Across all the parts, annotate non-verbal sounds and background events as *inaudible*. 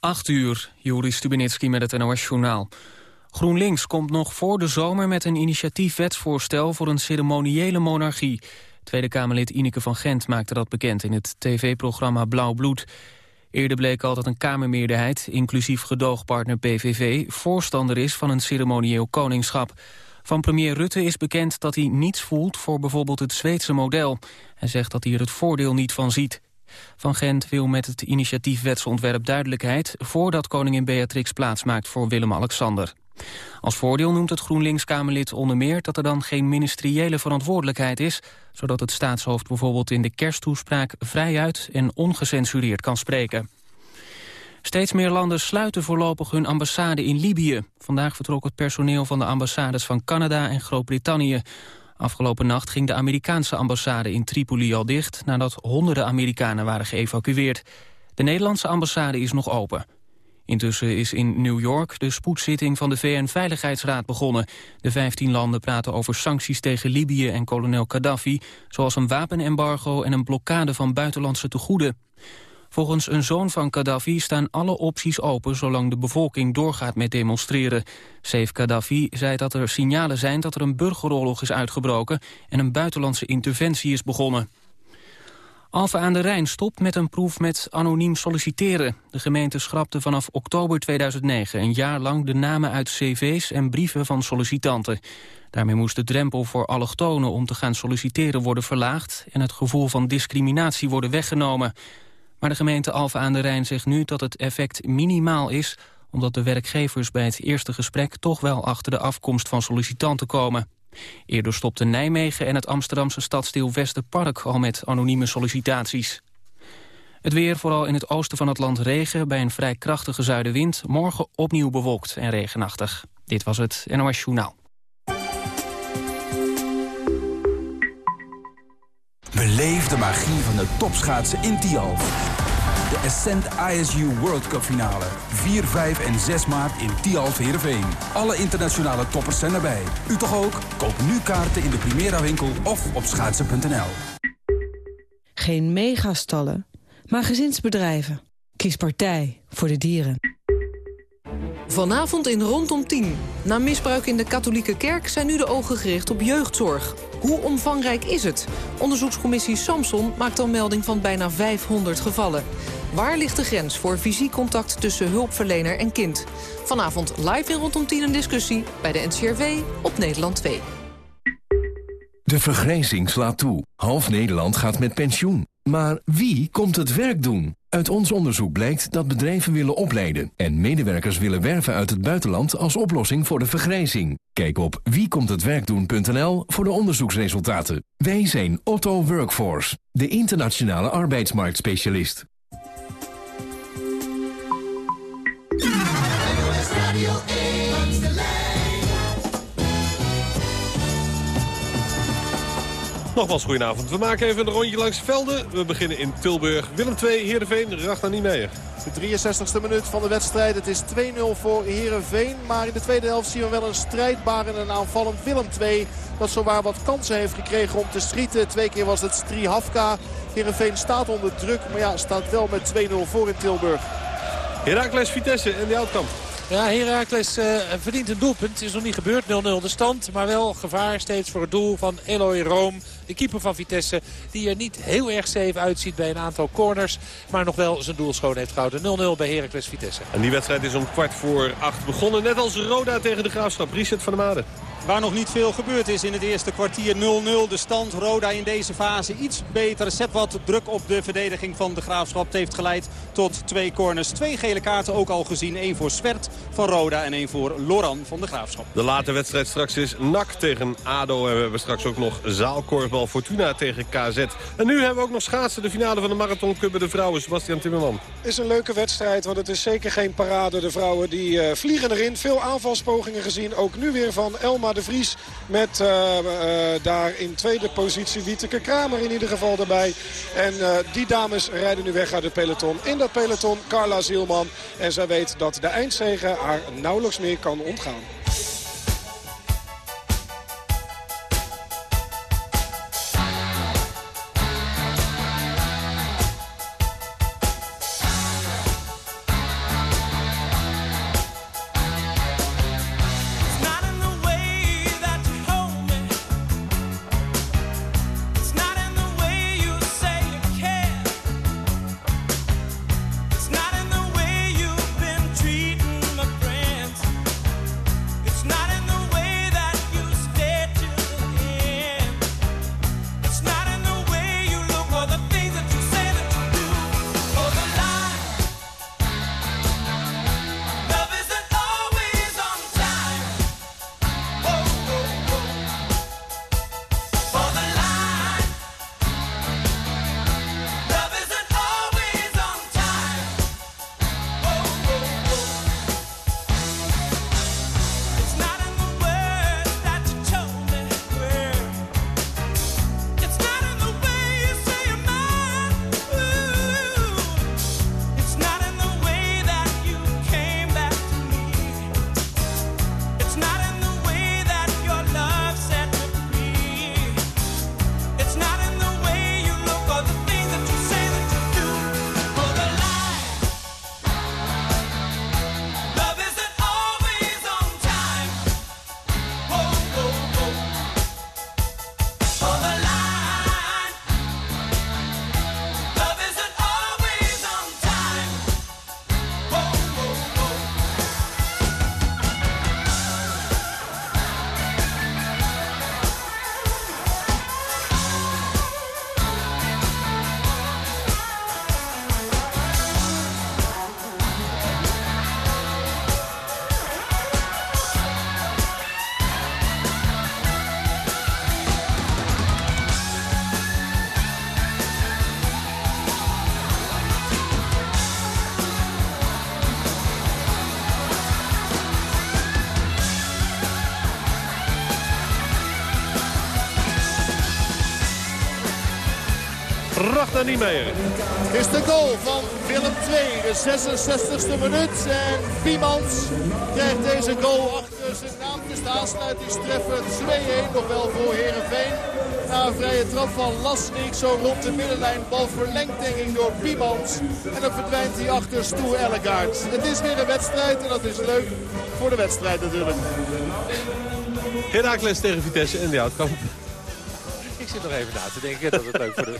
8 uur, Joris Stubenitski met het NOS-journaal. GroenLinks komt nog voor de zomer met een initiatiefwetsvoorstel voor een ceremoniële monarchie. Tweede Kamerlid Ineke van Gent maakte dat bekend in het tv-programma Blauw Bloed. Eerder bleek al dat een Kamermeerderheid, inclusief gedoogpartner PVV... voorstander is van een ceremonieel koningschap. Van premier Rutte is bekend dat hij niets voelt voor bijvoorbeeld het Zweedse model. Hij zegt dat hij er het voordeel niet van ziet. Van Gent wil met het initiatiefwetsontwerp duidelijkheid... voordat koningin Beatrix plaatsmaakt voor Willem-Alexander. Als voordeel noemt het GroenLinks-Kamerlid onder meer... dat er dan geen ministeriële verantwoordelijkheid is... zodat het staatshoofd bijvoorbeeld in de kersttoespraak... vrijuit en ongecensureerd kan spreken. Steeds meer landen sluiten voorlopig hun ambassade in Libië. Vandaag vertrok het personeel van de ambassades van Canada en Groot-Brittannië. Afgelopen nacht ging de Amerikaanse ambassade in Tripoli al dicht... nadat honderden Amerikanen waren geëvacueerd. De Nederlandse ambassade is nog open. Intussen is in New York de spoedzitting van de VN-veiligheidsraad begonnen. De 15 landen praten over sancties tegen Libië en kolonel Gaddafi... zoals een wapenembargo en een blokkade van buitenlandse tegoeden. Volgens een zoon van Gaddafi staan alle opties open... zolang de bevolking doorgaat met demonstreren. Saif Gaddafi zei dat er signalen zijn dat er een burgeroorlog is uitgebroken... en een buitenlandse interventie is begonnen. Alphen aan de Rijn stopt met een proef met anoniem solliciteren. De gemeente schrapte vanaf oktober 2009 een jaar lang de namen uit cv's en brieven van sollicitanten. Daarmee moest de drempel voor allochtonen om te gaan solliciteren worden verlaagd en het gevoel van discriminatie worden weggenomen. Maar de gemeente Alphen aan de Rijn zegt nu dat het effect minimaal is... omdat de werkgevers bij het eerste gesprek toch wel achter de afkomst van sollicitanten komen. Eerder stopten Nijmegen en het Amsterdamse stadsdeel Westerpark al met anonieme sollicitaties. Het weer, vooral in het oosten van het land regen... bij een vrij krachtige zuidenwind. Morgen opnieuw bewolkt en regenachtig. Dit was het NOS Journaal. Beleef de magie van de topschaatsen in Tialf. De Ascent ISU World Cup finale. 4, 5 en 6 maart in Tialf Heerenveen. Alle internationale toppers zijn erbij. U toch ook? Koop nu kaarten in de Primera winkel of op schaatsen.nl. Geen megastallen, maar gezinsbedrijven. Kies partij voor de dieren. Vanavond in Rondom 10. Na misbruik in de katholieke kerk zijn nu de ogen gericht op jeugdzorg. Hoe omvangrijk is het? Onderzoekscommissie Samson maakt al melding van bijna 500 gevallen. Waar ligt de grens voor fysiek contact tussen hulpverlener en kind? Vanavond live in Rondom 10 een discussie bij de NCRV op Nederland 2. De vergrijzing slaat toe. Half Nederland gaat met pensioen. Maar wie komt het werk doen? Uit ons onderzoek blijkt dat bedrijven willen opleiden... en medewerkers willen werven uit het buitenland als oplossing voor de vergrijzing. Kijk op wiekomthetwerkdoen.nl voor de onderzoeksresultaten. Wij zijn Otto Workforce, de internationale arbeidsmarktspecialist. Nogmaals, goedenavond. We maken even een rondje langs de velden. We beginnen in Tilburg. Willem 2, Heerenveen, Ragnar Niemeyer. De 63ste minuut van de wedstrijd. Het is 2-0 voor Heerenveen. Maar in de tweede helft zien we wel een strijdbaar en een aanvallend Willem 2. Dat zowaar wat kansen heeft gekregen om te schieten. Twee keer was het Strihafka. Heerenveen staat onder druk. Maar ja, staat wel met 2-0 voor in Tilburg. Herakles Vitesse en die Oudkamp. Ja, Heracles uh, verdient een doelpunt. Is nog niet gebeurd, 0-0 de stand. Maar wel gevaar steeds voor het doel van Eloy Room. De keeper van Vitesse. Die er niet heel erg safe uitziet bij een aantal corners. Maar nog wel zijn doel schoon heeft gehouden. 0-0 bij Heracles Vitesse. En die wedstrijd is om kwart voor acht begonnen. Net als Roda tegen de Graafschap. Richard van der Made. Waar nog niet veel gebeurd is in het eerste kwartier 0-0. De stand Roda in deze fase iets beter. Zet wat druk op de verdediging van de Graafschap. Het heeft geleid tot twee corners. Twee gele kaarten ook al gezien. Eén voor Swert van Roda en één voor Loran van de Graafschap. De late wedstrijd straks is NAC tegen ADO. En we hebben straks ook nog zaalkorfbal Fortuna tegen KZ. En nu hebben we ook nog schaatsen. De finale van de Marathon Cup bij de vrouwen. Sebastian Timmerman. is een leuke wedstrijd, want het is zeker geen parade. De vrouwen die uh, vliegen erin. Veel aanvalspogingen gezien. Ook nu weer van Elma de Vries. Met uh, uh, daar in tweede positie Wieteke Kramer in ieder geval erbij. En die dames rijden nu weg uit het peloton. In dat peloton Carla Zielman. En zij weet dat de eindzege haar nauwelijks meer kan ontgaan. Niemeyer. Is de goal van Willem II, de 66e minuut. En Biemans krijgt deze goal achter zijn naam te staan. Aansluitingstreffer 2-1, nog wel voor Herenveen. Na een vrije trap van Lasnik, zo rond de middenlijn. Bal verlengd denk ik door Biemans. En dan verdwijnt hij achter Stoer Ellegaard. Het is weer een wedstrijd en dat is leuk voor de wedstrijd natuurlijk. Herakles tegen Vitesse en de Houtkamp. Ik zit nog even na te denken dat het leuk voor de...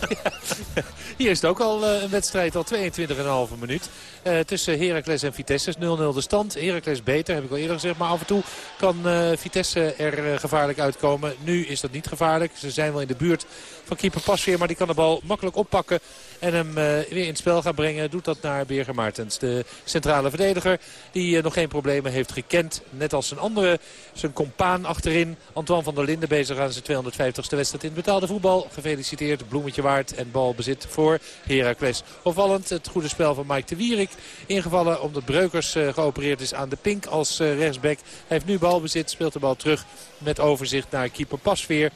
*laughs* Hier is het ook al uh, een wedstrijd, al 22,5 minuut. Uh, tussen Heracles en Vitesse is 0-0 de stand. Heracles beter, heb ik al eerder gezegd. Maar af en toe kan uh, Vitesse er gevaarlijk uitkomen. Nu is dat niet gevaarlijk. Ze zijn wel in de buurt van keeper Pasveer. Maar die kan de bal makkelijk oppakken. En hem weer in het spel gaan brengen. Doet dat naar Birger Martens. De centrale verdediger die nog geen problemen heeft gekend. Net als zijn andere, zijn compaan achterin. Antoine van der Linden bezig aan zijn 250ste wedstrijd in het betaalde voetbal. Gefeliciteerd, bloemetje waard en balbezit voor Heracles. Opvallend het goede spel van Mike de Wierik. Ingevallen omdat Breukers uh, geopereerd is aan de pink als rechtsback. Hij heeft nu balbezit, speelt de bal terug met overzicht naar keeper Pasveer.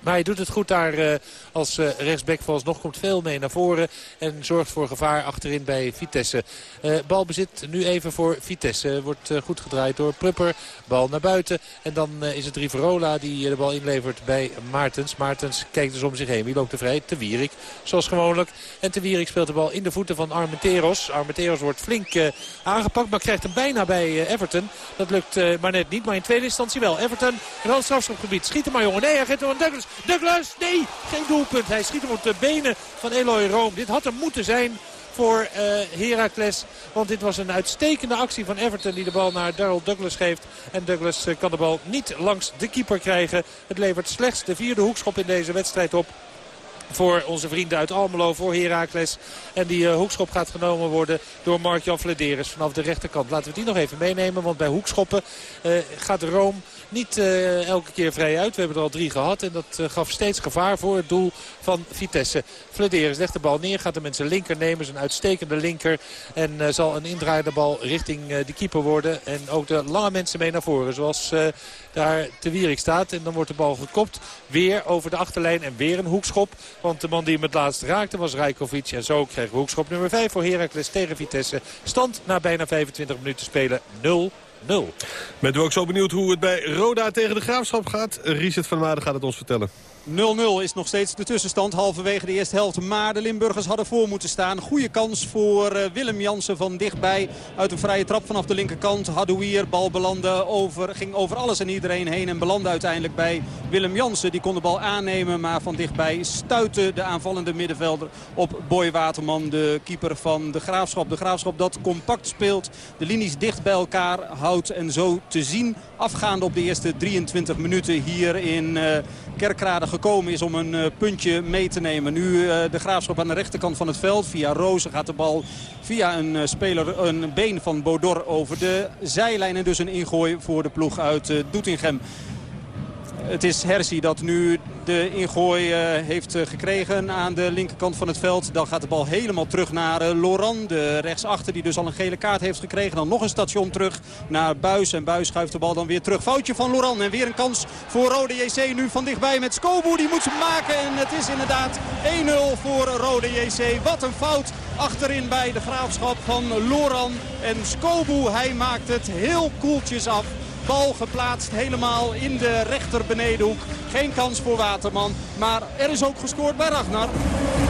Maar hij doet het goed daar uh, als uh, rechtsback nog komt veel mee naar voren. En zorgt voor gevaar achterin bij Vitesse. Uh, balbezit nu even voor Vitesse. Wordt goed gedraaid door Prupper. Bal naar buiten. En dan is het Riverola die de bal inlevert bij Maartens. Maartens kijkt dus om zich heen. Wie loopt er vrij? Te Wierik. Zoals gewoonlijk. En Te Wierik speelt de bal in de voeten van Armenteros. Armenteros wordt flink aangepakt. Maar krijgt hem bijna bij Everton. Dat lukt maar net niet. Maar in tweede instantie wel. Everton. Randstrafschopgebied. Schiet hem maar jongen. Nee, hij geeft hem een Douglas. Douglas, nee, geen doelpunt. Hij schiet hem op de benen van Eloy Room. Dit had hem moeten zijn voor uh, Heracles. Want dit was een uitstekende actie van Everton die de bal naar Daryl Douglas geeft. En Douglas uh, kan de bal niet langs de keeper krijgen. Het levert slechts de vierde hoekschop in deze wedstrijd op voor onze vrienden uit Almelo, voor Heracles. En die uh, hoekschop gaat genomen worden door Mark-Jan vanaf de rechterkant. Laten we die nog even meenemen, want bij hoekschoppen gaat Rome niet uh, elke keer vrij uit. We hebben er al drie gehad en dat gaf steeds gevaar voor het doel van Vitesse. Flederis legt de bal neer, gaat hem met zijn linker nemen, zijn uitstekende linker. En zal een indraaiende bal richting de keeper worden. En ook de lange mensen mee naar voren, zoals daar te Wierik staat. En dan wordt de bal gekopt, weer over de achterlijn en weer een hoekschop. Want de man die hem het laatst raakte was Rijkovic. En zo kregen we hoekschop nummer 5 voor Heracles tegen Vitesse. Stand na bijna 25 minuten spelen 0 0. Bent u ook zo benieuwd hoe het bij Roda tegen de Graafschap gaat? Richard van Maden gaat het ons vertellen. 0-0 is nog steeds de tussenstand halverwege de eerste helft. Maar de Limburgers hadden voor moeten staan. Goede kans voor uh, Willem Jansen van dichtbij. Uit een vrije trap vanaf de linkerkant. Hadouier, bal belandde over, ging over alles en iedereen heen. En belandde uiteindelijk bij Willem Jansen. Die kon de bal aannemen, maar van dichtbij stuitte de aanvallende middenvelder op Boy Waterman. De keeper van de Graafschap. De Graafschap dat compact speelt. De linies dicht bij elkaar houdt. En zo te zien afgaande op de eerste 23 minuten hier in uh, Kerkrade gekomen is om een uh, puntje mee te nemen. Nu uh, de Graafschap aan de rechterkant van het veld. Via Rozen gaat de bal via een uh, speler, een been van Bodor over de zijlijn. En dus een ingooi voor de ploeg uit Doetinchem. Het is Hersi dat nu de ingooi uh, heeft uh, gekregen aan de linkerkant van het veld. Dan gaat de bal helemaal terug naar uh, Laurent, de rechtsachter die dus al een gele kaart heeft gekregen. Dan nog een station terug naar Buis en Buis schuift de bal dan weer terug. Foutje van Laurent en weer een kans voor Rode JC nu van dichtbij met Skobu. Die moet ze maken en het is inderdaad 1-0 voor Rode JC. Wat een fout achterin bij de graafschap van Laurent en Skobu. Hij maakt het heel koeltjes af. Bal geplaatst helemaal in de rechter benedenhoek. Geen kans voor Waterman. Maar er is ook gescoord bij Ragnar.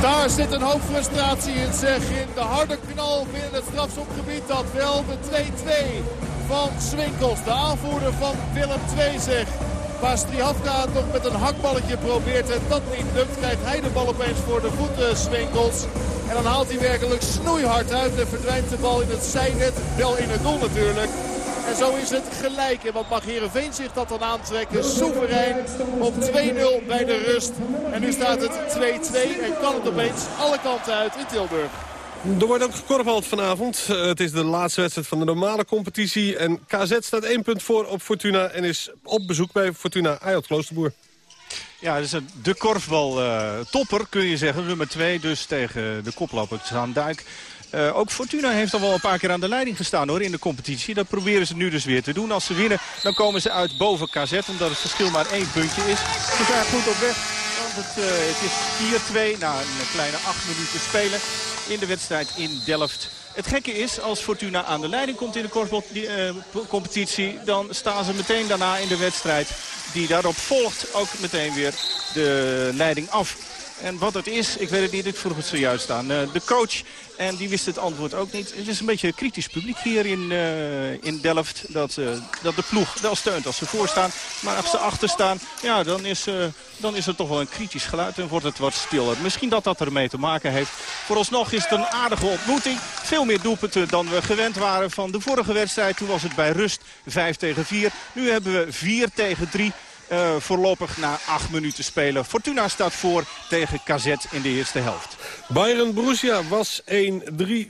Daar zit een hoop frustratie in zeg. In de harde knal binnen het strafschopgebied. Dat wel de 2-2 van Swinkels. De aanvoerder van Willem II zegt. Waar Strihavka nog met een hakballetje probeert en dat niet lukt, krijgt hij de bal opeens voor de voeten, Swinkels. En dan haalt hij werkelijk snoeihard uit en verdwijnt de bal in het zijnet. Wel in het doel natuurlijk. En zo is het gelijk. En wat mag Heerenveen zich dat dan aantrekken? Soeverein op 2-0 bij de rust. En nu staat het 2-2 en kan het opeens alle kanten uit in Tilburg. Er wordt ook gekorfbald vanavond. Uh, het is de laatste wedstrijd van de normale competitie. En KZ staat één punt voor op Fortuna en is op bezoek bij Fortuna Ayot Kloosterboer. Ja, dus de korfbal uh, topper kun je zeggen. Nummer 2 dus tegen de koploper Dijk. Uh, ook Fortuna heeft al wel een paar keer aan de leiding gestaan hoor in de competitie. Dat proberen ze nu dus weer te doen. Als ze winnen dan komen ze uit boven KZ omdat het verschil maar één puntje is. Ze zijn goed op weg. Het, het is 4-2 na een kleine 8 minuten spelen in de wedstrijd in Delft. Het gekke is, als Fortuna aan de leiding komt in de korfbalcompetitie... dan staan ze meteen daarna in de wedstrijd die daarop volgt ook meteen weer de leiding af. En wat het is, ik weet het niet, ik vroeg het zojuist aan uh, de coach. En die wist het antwoord ook niet. Het is een beetje kritisch publiek hier in, uh, in Delft. Dat, uh, dat de ploeg wel steunt als ze voorstaan. Maar als ze achter staan, ja, dan, is, dan is er toch wel een kritisch geluid. En wordt het wat stiller. Misschien dat dat ermee te maken heeft. Vooralsnog is het een aardige ontmoeting. Veel meer doelpunten dan we gewend waren van de vorige wedstrijd. Toen was het bij rust 5 tegen 4. Nu hebben we 4 tegen 3. Uh, voorlopig na acht minuten spelen. Fortuna staat voor tegen KZ in de eerste helft. Bayern Borussia was 1-3.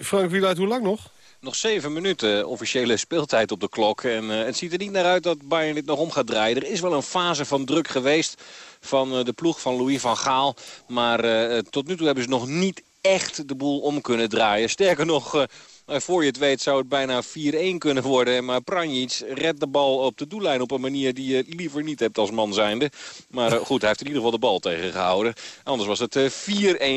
Frank Wieluid, hoe lang nog? Nog zeven minuten officiële speeltijd op de klok. En uh, het ziet er niet naar uit dat Bayern dit nog om gaat draaien. Er is wel een fase van druk geweest van uh, de ploeg van Louis van Gaal. Maar tot nu toe hebben ze nog niet echt de boel om kunnen draaien. Sterker nog... Nou, voor je het weet zou het bijna 4-1 kunnen worden. Maar Pranjic redt de bal op de doellijn op een manier die je liever niet hebt als man zijnde. Maar uh, goed, hij heeft in ieder geval de bal tegengehouden. Anders was het uh,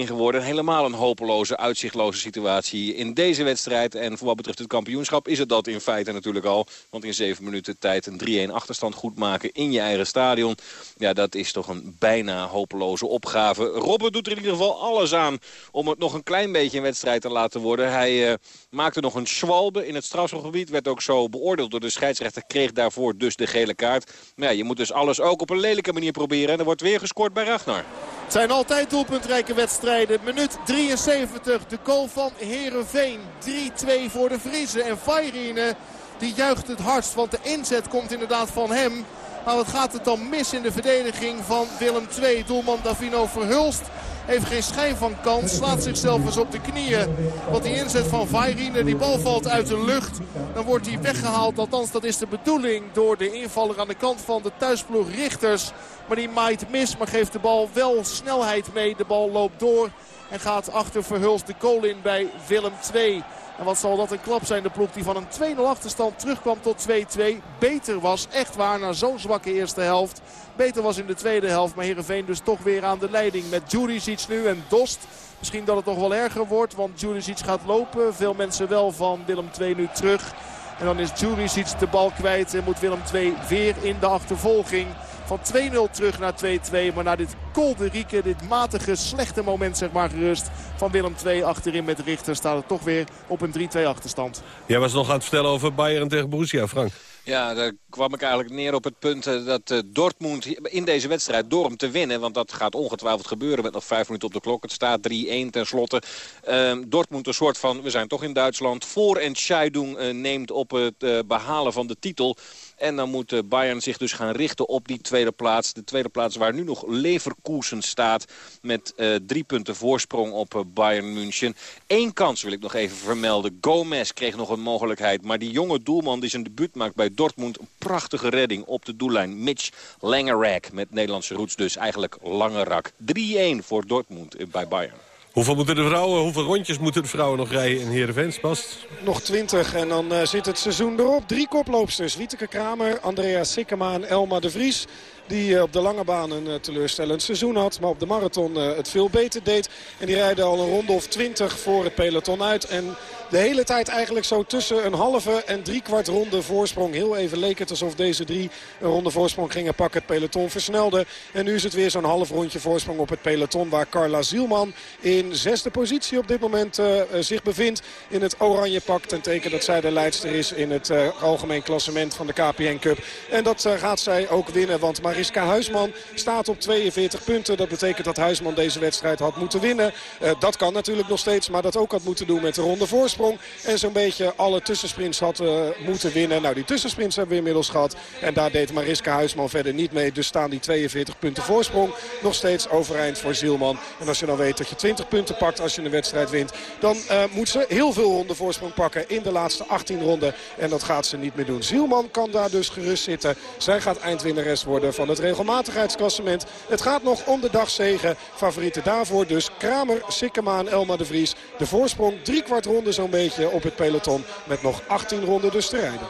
4-1 geworden. Helemaal een hopeloze, uitzichtloze situatie in deze wedstrijd. En voor wat betreft het kampioenschap is het dat in feite natuurlijk al. Want in 7 minuten tijd een 3-1 achterstand goed maken in je eigen stadion. Ja, dat is toch een bijna hopeloze opgave. Robben doet er in ieder geval alles aan om het nog een klein beetje een wedstrijd te laten worden. Hij uh, maakte nog een schwalbe in het strafschopgebied. Werd ook zo beoordeeld door de scheidsrechter. Kreeg daarvoor dus de gele kaart. Maar ja, je moet dus alles ook op een lelijke manier proberen. En er wordt weer gescoord bij Ragnar. Het zijn altijd doelpuntrijke wedstrijden. Minuut 73. De goal van Herenveen. 3-2 voor de Vriezen. En Fairine die juicht het hardst. Want de inzet komt inderdaad van hem. Maar wat gaat het dan mis in de verdediging van Willem II? Doelman Davino Verhulst heeft geen schijn van kans. Slaat zichzelf eens op de knieën. Want die inzet van Vairine, die bal valt uit de lucht. Dan wordt hij weggehaald. Althans, dat is de bedoeling door de invaller aan de kant van de thuisploeg Richters. Maar die maait mis, maar geeft de bal wel snelheid mee. De bal loopt door en gaat achter Verhulst de goal in bij Willem II. En wat zal dat een klap zijn. De ploeg die van een 2-0 achterstand terugkwam tot 2-2. Beter was, echt waar, na zo'n zwakke eerste helft. Beter was in de tweede helft. Maar Heerenveen dus toch weer aan de leiding met Juricic nu en Dost. Misschien dat het nog wel erger wordt, want Juricic gaat lopen. Veel mensen wel van Willem II nu terug. En dan is Juricic de bal kwijt en moet Willem II weer in de achtervolging. Van 2-0 terug naar 2-2. Maar na dit kolderieke, dit matige, slechte moment zeg maar gerust van Willem II achterin met Richter staat het toch weer op een 3-2 achterstand. Jij was nog aan het vertellen over Bayern tegen Borussia, Frank. Ja, daar kwam ik eigenlijk neer op het punt eh, dat uh, Dortmund in deze wedstrijd, door hem te winnen... want dat gaat ongetwijfeld gebeuren met nog vijf minuten op de klok. Het staat 3-1 tenslotte. Uh, Dortmund een soort van, we zijn toch in Duitsland... voor- en scheidung uh, neemt op het behalen van de titel... En dan moet Bayern zich dus gaan richten op die tweede plaats. De tweede plaats waar nu nog Leverkusen staat. Met uh, drie punten voorsprong op uh, Bayern München. Eén kans wil ik nog even vermelden. Gomez kreeg nog een mogelijkheid. Maar die jonge doelman die zijn debuut maakt bij Dortmund. Een prachtige redding op de doellijn. Mitch Langerak met Nederlandse roots dus. Eigenlijk Langerak. 3-1 voor Dortmund bij Bayern. Hoeveel moeten de vrouwen, hoeveel rondjes moeten de vrouwen nog rijden in Heerenveen, Bast? Nog 20 en dan uh, zit het seizoen erop. Drie koploopsters. Wieteke Kramer, Andrea Sikkema en Elma de Vries. Die uh, op de lange baan een uh, teleurstellend seizoen had. Maar op de marathon het veel beter deed. En die rijden al een ronde of 20 voor het peloton uit. En de hele tijd eigenlijk zo tussen een halve en drie kwart ronde voorsprong. Heel even leek het alsof deze drie een ronde voorsprong gingen pakken. Het peloton versnelde. En nu is het weer zo'n half rondje voorsprong op het peloton. Waar Carla Zielman in zesde positie op dit moment uh, zich bevindt. In het oranje pak. Ten teken dat zij de leidster is in het uh, algemeen klassement van de KPN Cup. En dat gaat zij ook winnen. Want Mariska Huisman staat op 42 punten. Dat betekent dat Huisman deze wedstrijd had moeten winnen. dat kan natuurlijk nog steeds. Maar dat ook had moeten doen met de ronde voorsprong. En zo'n beetje alle tussensprints had uh, moeten winnen. Nou, die tussensprints hebben we inmiddels gehad. En daar deed Mariska Huisman verder niet mee. Dus staan die 42 punten voorsprong nog steeds overeind voor Zielman. En als je dan weet dat je 20 punten pakt als je een wedstrijd wint... dan uh, moet ze heel veel ronden voorsprong pakken in de laatste 18 ronden. En dat gaat ze niet meer doen. Zielman kan daar dus gerust zitten. Zij gaat eindwinnares worden van het regelmatigheidsklassement. Het gaat nog om de dagzegen. Favorieten daarvoor dus Kramer, Sikkema en Elma de Vries. De voorsprong drie kwart ronde zo'n beetje op het peloton. Met nog 18 ronden dus te rijden.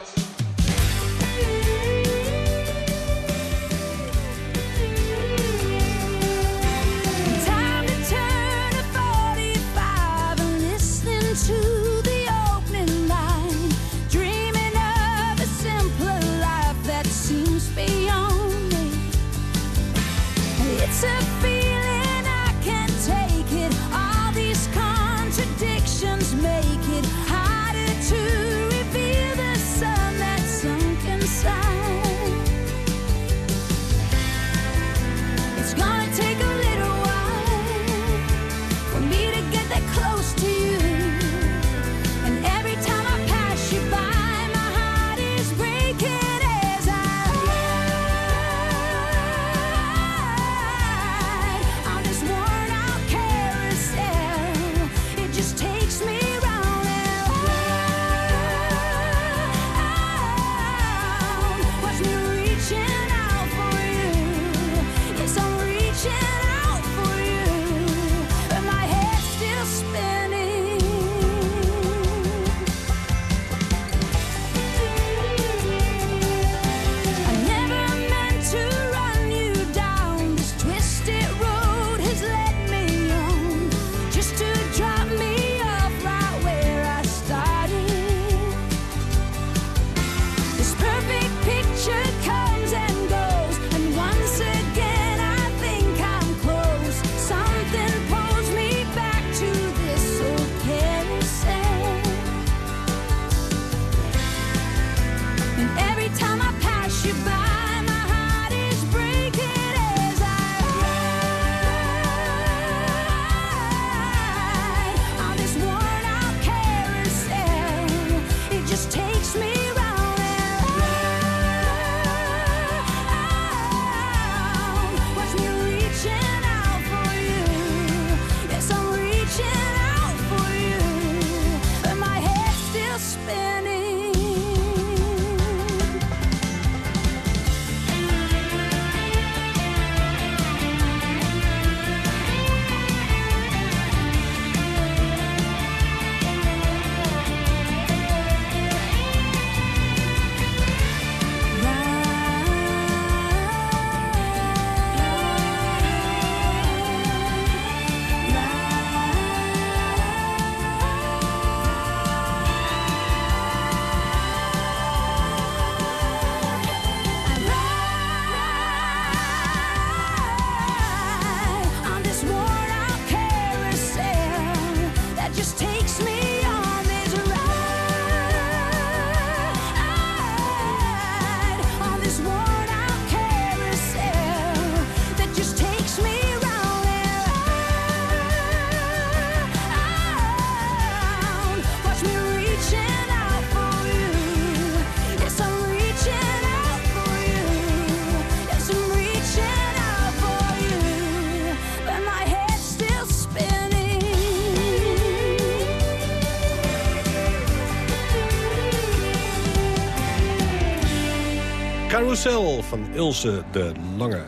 Carousel van Ilse de Lange.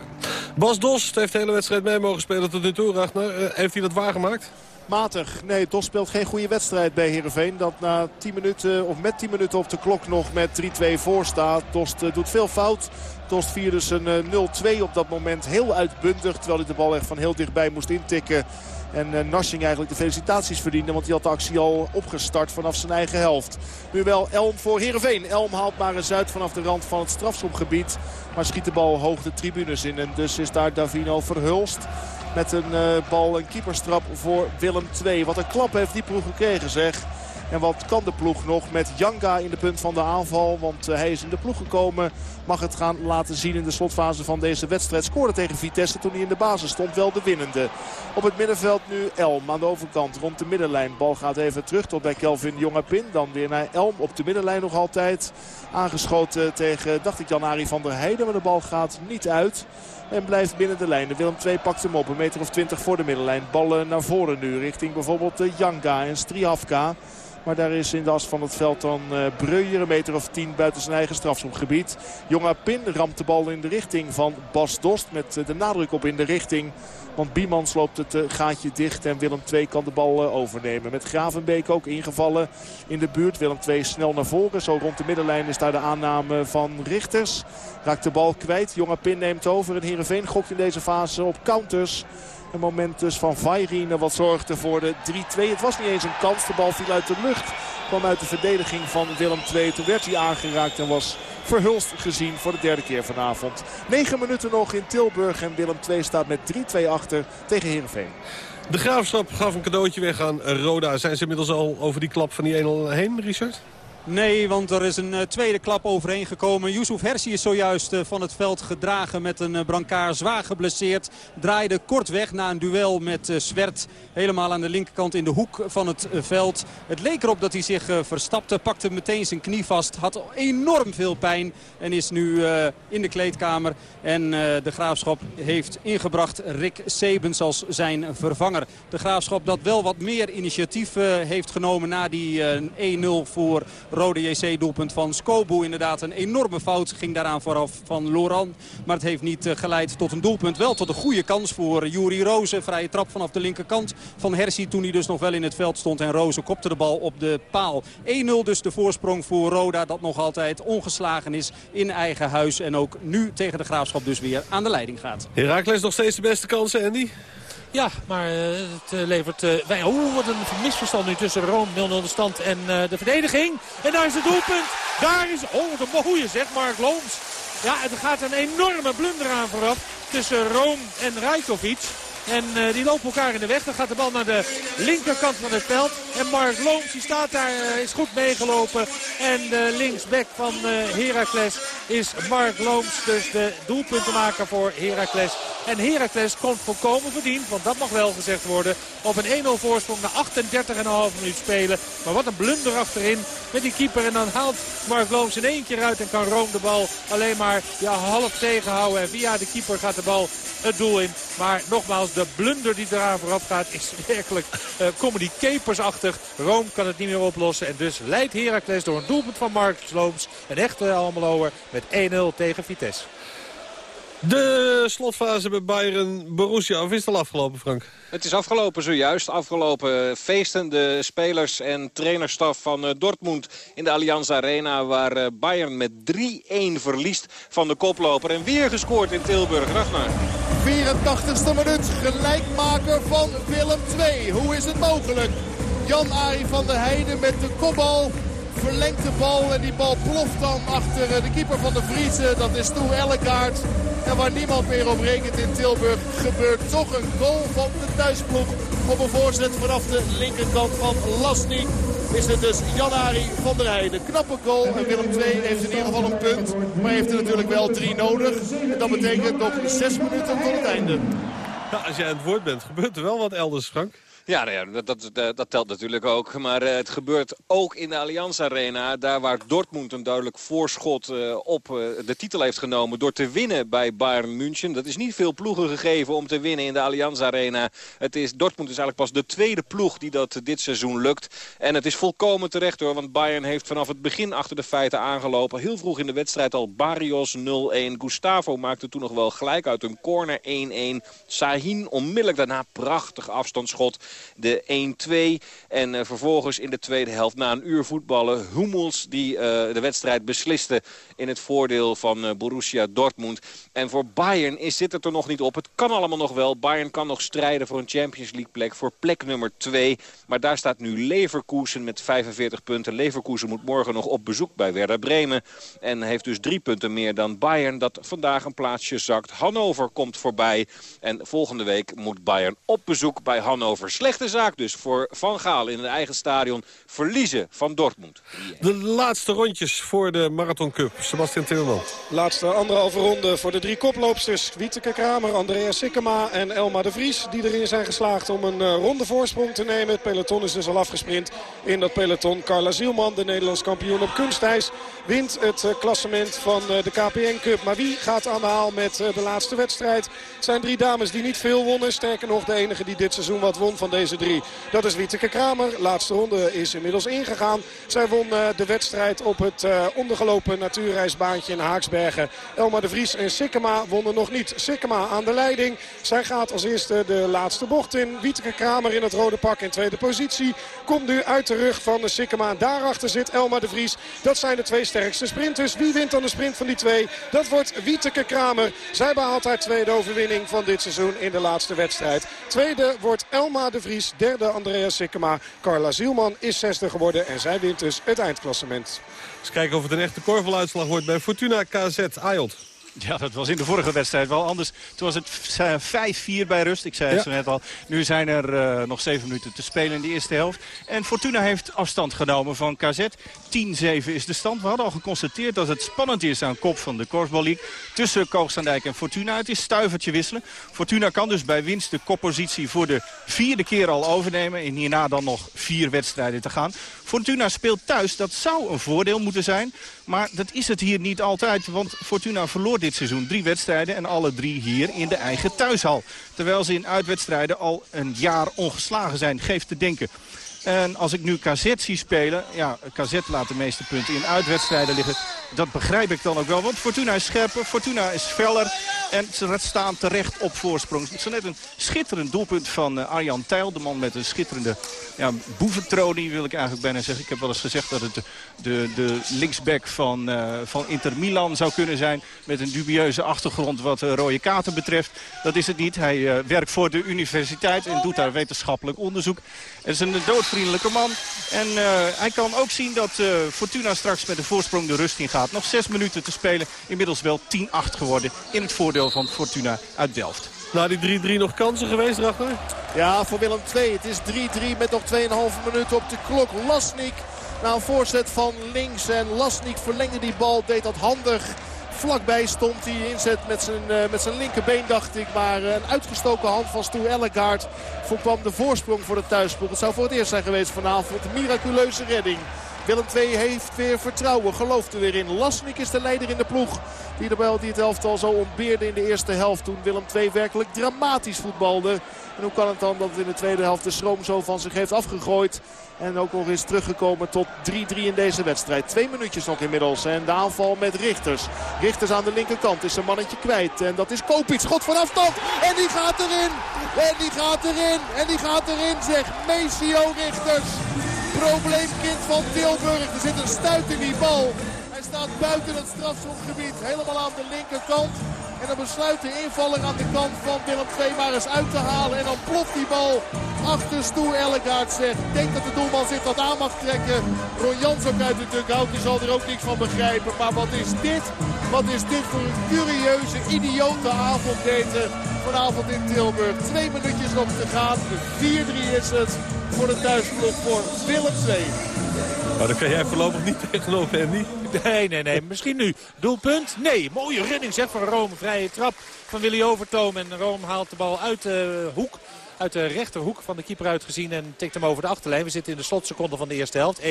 Bas Dost heeft de hele wedstrijd mee mogen spelen tot nu toe. Eh, heeft hij dat waargemaakt? Matig. Nee, Dos speelt geen goede wedstrijd bij Heerenveen. Dat na 10 minuten, of met 10 minuten op de klok nog met 3-2 voor staat. Dost eh, doet veel fout. Dost vierde zijn eh, 0-2 op dat moment. Heel uitbundig, terwijl hij de bal echt van heel dichtbij moest intikken. En eh, Narsing eigenlijk de felicitaties verdiende. Want hij had de actie al opgestart vanaf zijn eigen helft. Nu wel Elm voor Heerenveen. Elm haalt maar eens uit vanaf de rand van het strafschopgebied. Maar schiet de bal hoog de tribunes in. En dus is daar Davino verhulst. Met een eh, bal, een keeperstrap voor Willem II. Wat een klap heeft die ploeg gekregen zeg. En wat kan de ploeg nog met Janga in de punt van de aanval. Want eh, hij is in de ploeg gekomen. Mag het gaan laten zien in de slotfase van deze wedstrijd. Scoorde tegen Vitesse toen hij in de basis stond. Wel de winnende. Op het middenveld nu Elm aan de overkant rond de middenlijn. Bal gaat even terug tot bij Kelvin Jongapin. Dan weer naar Elm op de middenlijn nog altijd. Aangeschoten tegen, dacht ik, Jan-Ari van der Heijden. Maar de bal gaat niet uit. En blijft binnen de lijn. Willem 2 pakt hem op. Een meter of 20 voor de middenlijn. Ballen naar voren nu. Richting bijvoorbeeld de Janga en Strihavka. Maar daar is in de as van het veld dan uh, Breuer een meter of 10 buiten zijn eigen strafschopgebied. Jonga Pin ramt de bal in de richting van Bas Dost. Met uh, de nadruk op in de richting. Want Biemans loopt het uh, gaatje dicht en Willem II kan de bal overnemen. Met Gravenbeek ook ingevallen in de buurt. Willem II snel naar voren. Zo rond de middenlijn is daar de aanname van Richters. Raakt de bal kwijt. Jonga Pin neemt over. En Heerenveen gokt in deze fase op counters. Een moment dus van Vairine wat zorgde voor de 3-2. Het was niet eens een kans. De bal viel uit de lucht. Kwam uit de verdediging van Willem II. Toen werd hij aangeraakt en was verhulst gezien voor de derde keer vanavond. 9 minuten nog in Tilburg en Willem II staat met 3-2 achter tegen Heerenveen. De Graafschap gaf een cadeautje weg aan Roda. Zijn ze inmiddels al over die klap van die 1-0 heen, Richard? Nee, want er is een uh, tweede klap overheen gekomen. Yusuf Hersi is zojuist uh, van het veld gedragen met een uh, brancard zwaar geblesseerd. Draaide kort weg na een duel met Swert. Helemaal aan de linkerkant in de hoek van het veld. Het leek erop dat hij zich verstapte. Pakte meteen zijn knie vast. Had enorm veel pijn. En is nu in de kleedkamer. En de Graafschap heeft ingebracht Rick Sebens als zijn vervanger. De Graafschap dat wel wat meer initiatief heeft genomen na die 1-0 voor Rode JC-doelpunt van Skobu. Inderdaad een enorme fout ging daaraan vooraf van Loran. Maar het heeft niet geleid tot een doelpunt. Wel tot een goede kans voor Juri Rozen. Vrije trap vanaf de linkerkant van Hersi toen hij dus nog wel in het veld stond. En Rozen kopte de bal op de paal. 1-0 dus de voorsprong voor Roda dat nog altijd ongeslagen is in eigen huis. En ook nu tegen de Graafschap dus weer aan de leiding gaat. Herakles nog steeds de beste kansen, Andy? Ja, maar uh, het uh, levert... Uh, wij, oh, wat een misverstand nu tussen Rome 0-0 de stand en de verdediging. En daar is het doelpunt. Daar is... Oh, wat een mooie zeg, Mark Looms. Ja, er gaat een enorme blunder aan vooraf tussen Rome en Rajkovic. En uh, die lopen elkaar in de weg. Dan gaat de bal naar de linkerkant van het veld. En Mark Looms die staat daar, uh, is goed meegelopen. En de linksback van uh, Heracles is Mark Looms. Dus de doelpuntenmaker voor Heracles En Heracles komt volkomen verdiend, want dat mag wel gezegd worden. Op een 1-0 voorsprong na 38,5 minuut spelen. Maar wat een blunder achterin met die keeper. En dan haalt Mark Looms in één keer uit en kan Room de bal alleen maar ja, half tegenhouden. En via de keeper gaat de bal het doel in. Maar nogmaals, de blunder die eraan vooraf gaat is *laughs* werkelijk uh, comedy capersachtig. Rome kan het niet meer oplossen. En dus leidt Heracles door een doelpunt van Mark Looms. Een echte Almeloer met 1-0 tegen Vitesse. De slotfase bij Bayern Borussia. Of is het al afgelopen, Frank? Het is afgelopen zojuist. Afgelopen feesten de spelers en trainerstaf van uh, Dortmund in de Allianz Arena. Waar uh, Bayern met 3-1 verliest van de koploper. En weer gescoord in Tilburg. Ragnar. 84ste minuut. Gelijkmaker van Willem II. Hoe is het mogelijk? Jan-Ari van der Heijden met de kopbal verlengt de bal en die bal ploft dan achter de keeper van de Friese. Dat is Toe Ellegaard. En waar niemand meer op rekent in Tilburg gebeurt toch een goal van de thuisploeg. Op een voorzet vanaf de linkerkant van Lasny is het dus Janari van der Heijden. Knappe goal en Willem II heeft in ieder geval een punt. Maar heeft er natuurlijk wel drie nodig. En dat betekent nog zes minuten tot het einde. Ja, als jij aan het woord bent, gebeurt er wel wat elders, Frank. Ja, nou ja dat, dat, dat, telt natuurlijk ook. Maar uh, het gebeurt ook in de Allianz Arena. Daar waar Dortmund een duidelijk voorschot uh, op de titel heeft genomen... door te winnen bij Bayern München. Dat is niet veel ploegen gegeven om te winnen in de Allianz Arena. Het is, Dortmund is eigenlijk pas de tweede ploeg die dat dit seizoen lukt. En het is volkomen terecht hoor. Want Bayern heeft vanaf het begin achter de feiten aangelopen. Heel vroeg in de wedstrijd al Barrios 0-1. Gustavo maakte toen nog wel gelijk uit een corner 1-1. Sahin onmiddellijk daarna prachtig afstandsschot de 1-2. En uh, vervolgens in de tweede helft na een uur voetballen... Hummels die uh, de wedstrijd besliste in het voordeel van uh, Borussia Dortmund. En voor Bayern is, zit het er nog niet op. Het kan allemaal nog wel. Bayern kan nog strijden voor een Champions League plek. Voor plek nummer 2. Maar daar staat nu Leverkusen met 45 punten. Leverkusen moet morgen nog op bezoek bij Werder Bremen. En heeft dus drie punten meer dan Bayern. Dat vandaag een plaatsje zakt. Hannover komt voorbij. En volgende week moet Bayern op bezoek bij Hannover. Slechte zaak dus voor Van Gaal in een eigen stadion. Verliezen van Dortmund. De laatste rondjes voor de Marathon Cup. Sebastian Timmerman. Laatste anderhalve ronde voor de drie koploopsters. Wieteke Kramer, Andrea Sikkema en Elma de Vries. Die erin zijn geslaagd om een uh, ronde voorsprong te nemen. Het peloton is dus al afgesprint in dat peloton. Carla Zielman, de Nederlands kampioen op kunstijs, wint het uh, klassement van uh, de KPN Cup. Maar wie gaat aan de haal met de laatste wedstrijd? Het zijn drie dames die niet veel wonnen. Sterker nog, de enige die dit seizoen wat won van deze drie. Dat is Wieteke Kramer. Laatste ronde is inmiddels ingegaan. Zij won de wedstrijd op het ondergelopen natuurreisbaantje in Haaksbergen. Elma de Vries en Sikkema wonnen nog niet. Sikkema aan de leiding. Zij gaat als eerste de laatste bocht in. Wieteke Kramer in het rode pak in tweede positie. Komt nu uit de rug van Sikkema. Daarachter zit Elma de Vries. Dat zijn de twee sterkste sprinters. Wie wint dan de sprint van die twee? Dat wordt Wieteke Kramer. Zij behaalt haar tweede overwinning van dit seizoen in de laatste wedstrijd. Tweede wordt Elma de Vries. Derde Andrea Sikkema. Carla Zielman is zesde geworden. En zij wint dus het eindklassement. Eens kijken of het een echte korveluitslag wordt bij Fortuna KZ. Ayot. Ja, dat was in de vorige wedstrijd wel anders. Toen was het 5-4 bij rust. Ik zei het Ja. zo net al. Nu zijn er eh, nog 7 minuten te spelen in de eerste helft. En Fortuna heeft afstand genomen van KZ. 10-7 is de stand. We hadden al geconstateerd dat het spannend is aan kop van de Korfbal League. Tussen Koogstandijk en Fortuna. Het is stuivertje wisselen. Fortuna kan dus bij winst de koppositie voor de vierde keer al overnemen. En hierna dan nog vier wedstrijden te gaan. Fortuna speelt thuis. Dat zou een voordeel moeten zijn. Maar dat is het hier niet altijd. Want Fortuna verloor dit seizoen drie wedstrijden. En alle drie hier in de eigen thuishal. Terwijl ze in uitwedstrijden al een jaar ongeslagen zijn. Geeft te denken. En als ik nu KZ zie spelen... Ja, KZ laat de meeste punten in uitwedstrijden liggen. Dat begrijp ik dan ook wel. Want Fortuna is scherper, Fortuna is feller. En ze staan terecht op voorsprong. Het is net een schitterend doelpunt van eh, Arjan Tijl. De man met een schitterende ja, boeventronie wil ik eigenlijk bijna zeggen. Ik heb wel eens gezegd dat het de, de, de linksback van, eh, van Inter Milan zou kunnen zijn. Met een dubieuze achtergrond wat eh, rode kaarten betreft. Dat is het niet. Hij werkt voor de universiteit en doet daar wetenschappelijk onderzoek. Het is een doodvriendelijke man. En eh, hij kan ook zien dat eh, Fortuna straks met de voorsprong de rust in gaat. Nog zes minuten te spelen. Inmiddels wel 10-8 geworden in het voordeel van Fortuna uit Delft. Na die 3-3 nog kansen geweest, Ragnar? Ja, voor Willem II. Het is 3-3 met nog 2,5 minuten op de klok. Lasnik na een voorzet van links. En Lasnik verlengde die bal, deed dat handig Vlakbij stond hij inzet met zijn, eh, met zijn linkerbeen dacht ik. Maar eh, een uitgestoken hand van Stoer Ellegaard voorkwam de voorsprong voor de thuisploeg. Het zou voor het eerst zijn geweest vanavond. Miraculeuze redding. Willem II heeft weer vertrouwen, gelooft er weer in. Lasnik is de leider in de ploeg. Die, de, bal- die het elftal zo ontbeerde in de eerste helft. Toen Willem II werkelijk dramatisch voetbalde. En hoe kan het dan dat in de tweede helft de schroom zo van zich heeft afgegooid. En ook nog eens teruggekomen tot 3-3 in deze wedstrijd. Twee minuutjes nog inmiddels. En de aanval met Richters. Richters aan de linkerkant is zijn mannetje kwijt. En dat is Kopic. Schot van afstand. En die gaat erin. En die gaat erin. En die gaat erin zeg. Maceo Richters. Probleemkind van Tilburg. Er zit een stuit in die bal. Hij staat buiten het strafschopgebied. Helemaal aan de linkerkant. En dan besluit de invaller aan de kant van Willem II maar eens uit te halen. En dan ploft die bal achter Stoer Ellegaard zegt. Ik denk dat de doelman zich dat aan mag trekken. Ron Jans ook uit de dugout. Die zal er ook niks van begrijpen. Maar wat is dit? Wat is dit voor een curieuze, idiote avondeten vanavond in Tilburg. Twee minuutjes nog te gaan. 4-3 is het voor de thuisploeg voor Willem II. Maar dan kan jij voorlopig niet *laughs* tegenover Andy. Nee, nee, nee. Misschien nu. Doelpunt? Nee. Mooie running zeg van Rome. Vrije trap van Willy Overtoom. En Rome haalt de bal uit de hoek. Uit de rechterhoek van de keeper uitgezien en tikt hem over de achterlijn. We zitten in de slotseconde van de eerste helft. 1-0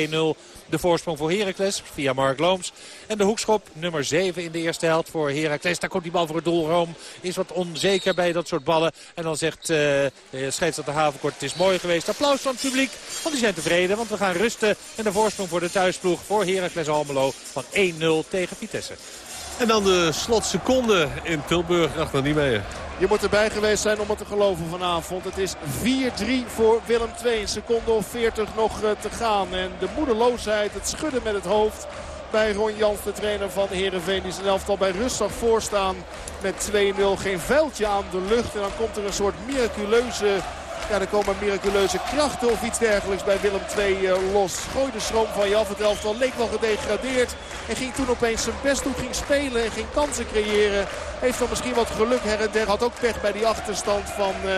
de voorsprong voor Heracles via Mark Looms. En de hoekschop nummer 7 in de eerste helft voor Heracles. Daar komt die bal voor het doel. Rome is wat onzeker bij dat soort ballen. En dan zegt uh, scheidsrechter Havenkort het is mooi geweest. Applaus van het publiek, want die zijn tevreden. Want we gaan rusten. En de voorsprong voor de thuisploeg voor Heracles Almelo van 1-0 tegen Vitesse. En dan de slotseconde in Tilburg. Achter Niemeyer. Je moet erbij geweest zijn om het te geloven vanavond. Het is 4-3 voor Willem II. Een seconde of 40 nog eh, te gaan. En de moedeloosheid, het schudden met het hoofd bij Ron Jans, de trainer van Heerenveen. Die zijn elftal bij rust zag voorstaan met 2-0. Geen vuiltje aan de lucht. En dan komt er een soort miraculeuze... Ja, er komen miraculeuze krachten of iets dergelijks bij Willem II uh, los. Gooi de schroom van je af. Het elftal leek wel gedegradeerd. En ging toen opeens zijn best doen. Ging spelen en ging kansen creëren. Heeft dan misschien wat geluk her en der. Had ook pech bij die achterstand van uh,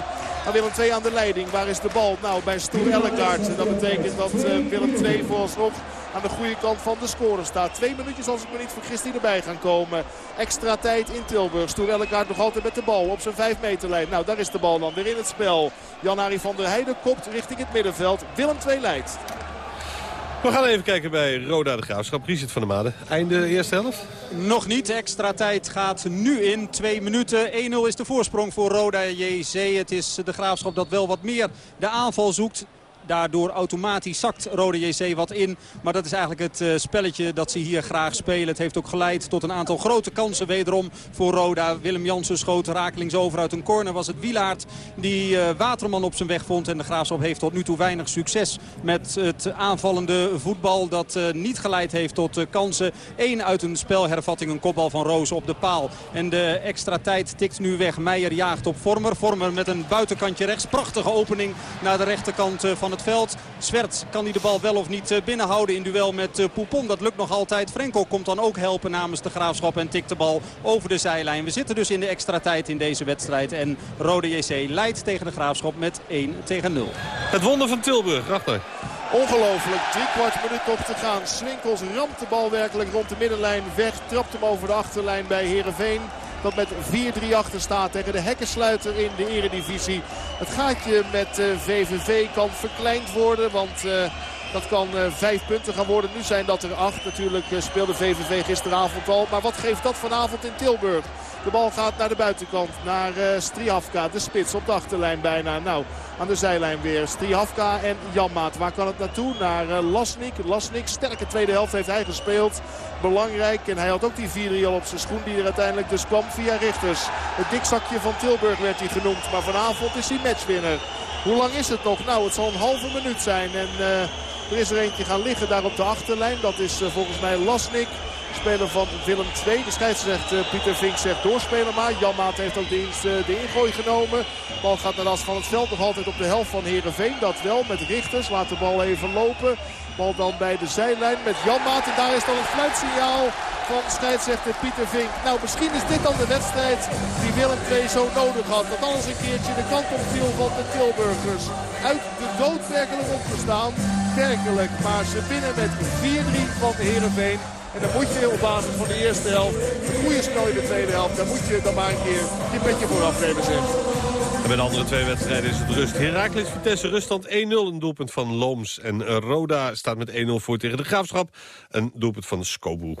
3-2. Maar Willem II aan de leiding. Waar is de bal? Nou, bij Stoer. En dat betekent dat uh, Willem II vooralsnog aan de goede kant van de score staat. Twee minuutjes als ik me niet vergis die erbij gaan komen. Extra tijd in Tilburg. Stoer Ellegaard nog altijd met de bal op zijn 5 meterlijn. Nou, daar is de bal dan weer in het spel. Jan-Ari van der Heijden kopt richting het middenveld. Willem II leidt. We gaan even kijken bij Roda de Graafschap. Richard van der Made. Einde eerste helft? Nog niet. Extra tijd gaat nu in. Twee minuten. 1-0 is de voorsprong voor Roda JC. Het is de Graafschap dat wel wat meer de aanval zoekt. Daardoor automatisch zakt Rode JC wat in. Maar dat is eigenlijk het uh, spelletje dat ze hier graag spelen. Het heeft ook geleid tot een aantal grote kansen wederom voor Roda. Willem Jansen schoot rakelings over uit een corner. Was het Wielaert die uh, Waterman op zijn weg vond. En de Graafschap heeft tot nu toe weinig succes met het aanvallende voetbal. Dat uh, niet geleid heeft tot kansen. Eén uit een spelhervatting, een kopbal van Roos op de paal. En de extra tijd tikt nu weg. Meijer jaagt op Vormer. Vormer met een buitenkantje rechts. Prachtige opening naar de rechterkant van het veld. Zwert kan hij de bal wel of niet binnenhouden in duel met Poupon. Dat lukt nog altijd. Frenkel komt dan ook helpen namens de Graafschap en tikt de bal over de zijlijn. We zitten dus in de extra tijd in deze wedstrijd. En Rode JC leidt tegen de Graafschap met 1 tegen 0. Het wonder van Tilburg, achter. Ongelooflijk, drie kwart minuut nog te gaan. Swinkels ramt de bal werkelijk rond de middenlijn weg. Trapt hem over de achterlijn bij Heerenveen dat met 4-3 achter staat tegen de hekkensluiter in de eredivisie. Het gaatje met VVV kan verkleind worden, want uh, dat kan uh, vijf punten gaan worden. Nu zijn dat er acht. Natuurlijk speelde VVV gisteravond al. Maar wat geeft dat vanavond in Tilburg? De bal gaat naar de buitenkant, naar uh, Strihavka, de spits op de achterlijn bijna. Nou, aan de zijlijn weer Strihavka en Janmaat. Waar kan het naartoe? Naar uh, Lasnik. Lasnik, sterke tweede helft heeft hij gespeeld. Belangrijk. En hij had ook die 4-3 al op zijn schoen die er uiteindelijk dus kwam via Richters. Het dikzakje van Tilburg werd hij genoemd. Maar vanavond is hij matchwinner. Hoe lang is het nog? Nou, het zal een halve minuut zijn. En uh, er is er eentje gaan liggen daar op de achterlijn. Dat is volgens mij Lasnik. Speler van Willem II. De scheidsrechter uh, Pieter Vink zegt doorspelen maar. Jan Maat heeft ook de, uh, de ingooi genomen. De bal gaat naar de van het veld. Nog altijd op de helft van Heerenveen. Dat wel met Richters. Laat de bal even lopen. Bal dan bij de zijlijn met Jan Maat. En daar is dan het fluitsignaal van scheidsrechter Pieter Vink. Nou, misschien is dit dan de wedstrijd die Willem II zo nodig had. Dat alles een keertje de kant op viel van de Tilburgers. Uit de dood werkelijk opgestaan. Werkelijk. Maar ze winnen met 4-3 van Heerenveen. En dan moet je op basis van de eerste helft, het goede spel in de tweede helft, dan moet je dan maar een keer je petje voor afnemen zeg. En bij de andere twee wedstrijden is het rust. Heracles Vitesse ruststand 1-0. Een doelpunt van Looms. En Roda staat met 1-0 voor tegen de Graafschap. Een doelpunt van Skobu.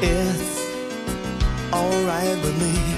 It's alright with me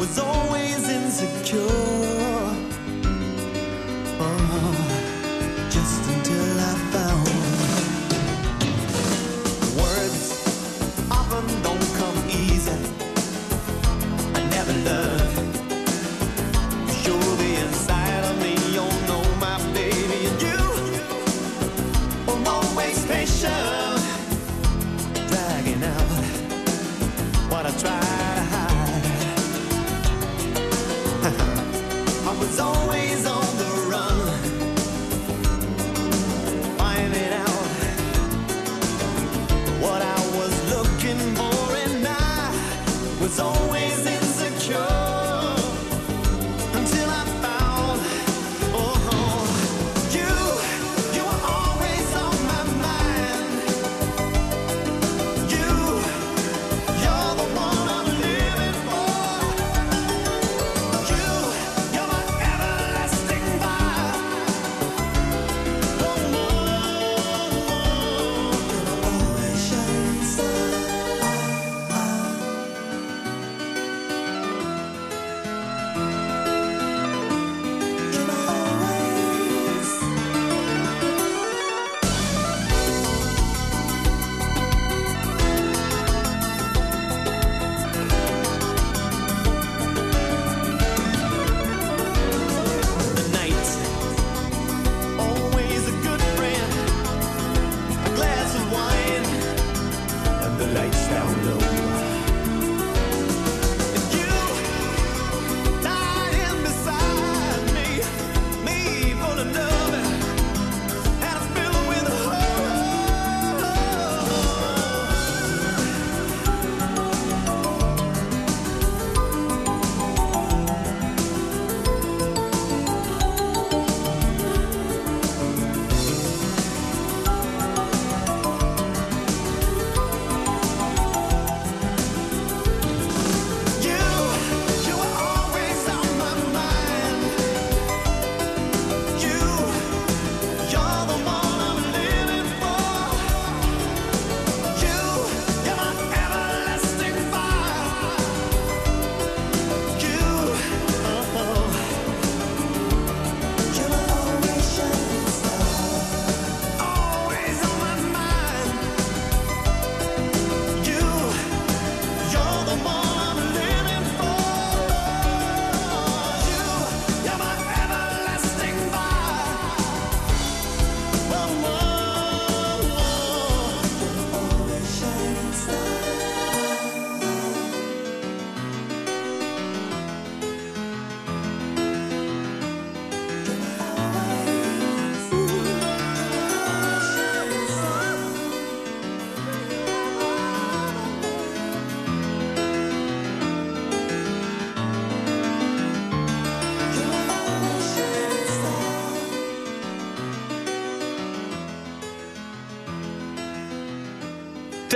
was always insecure.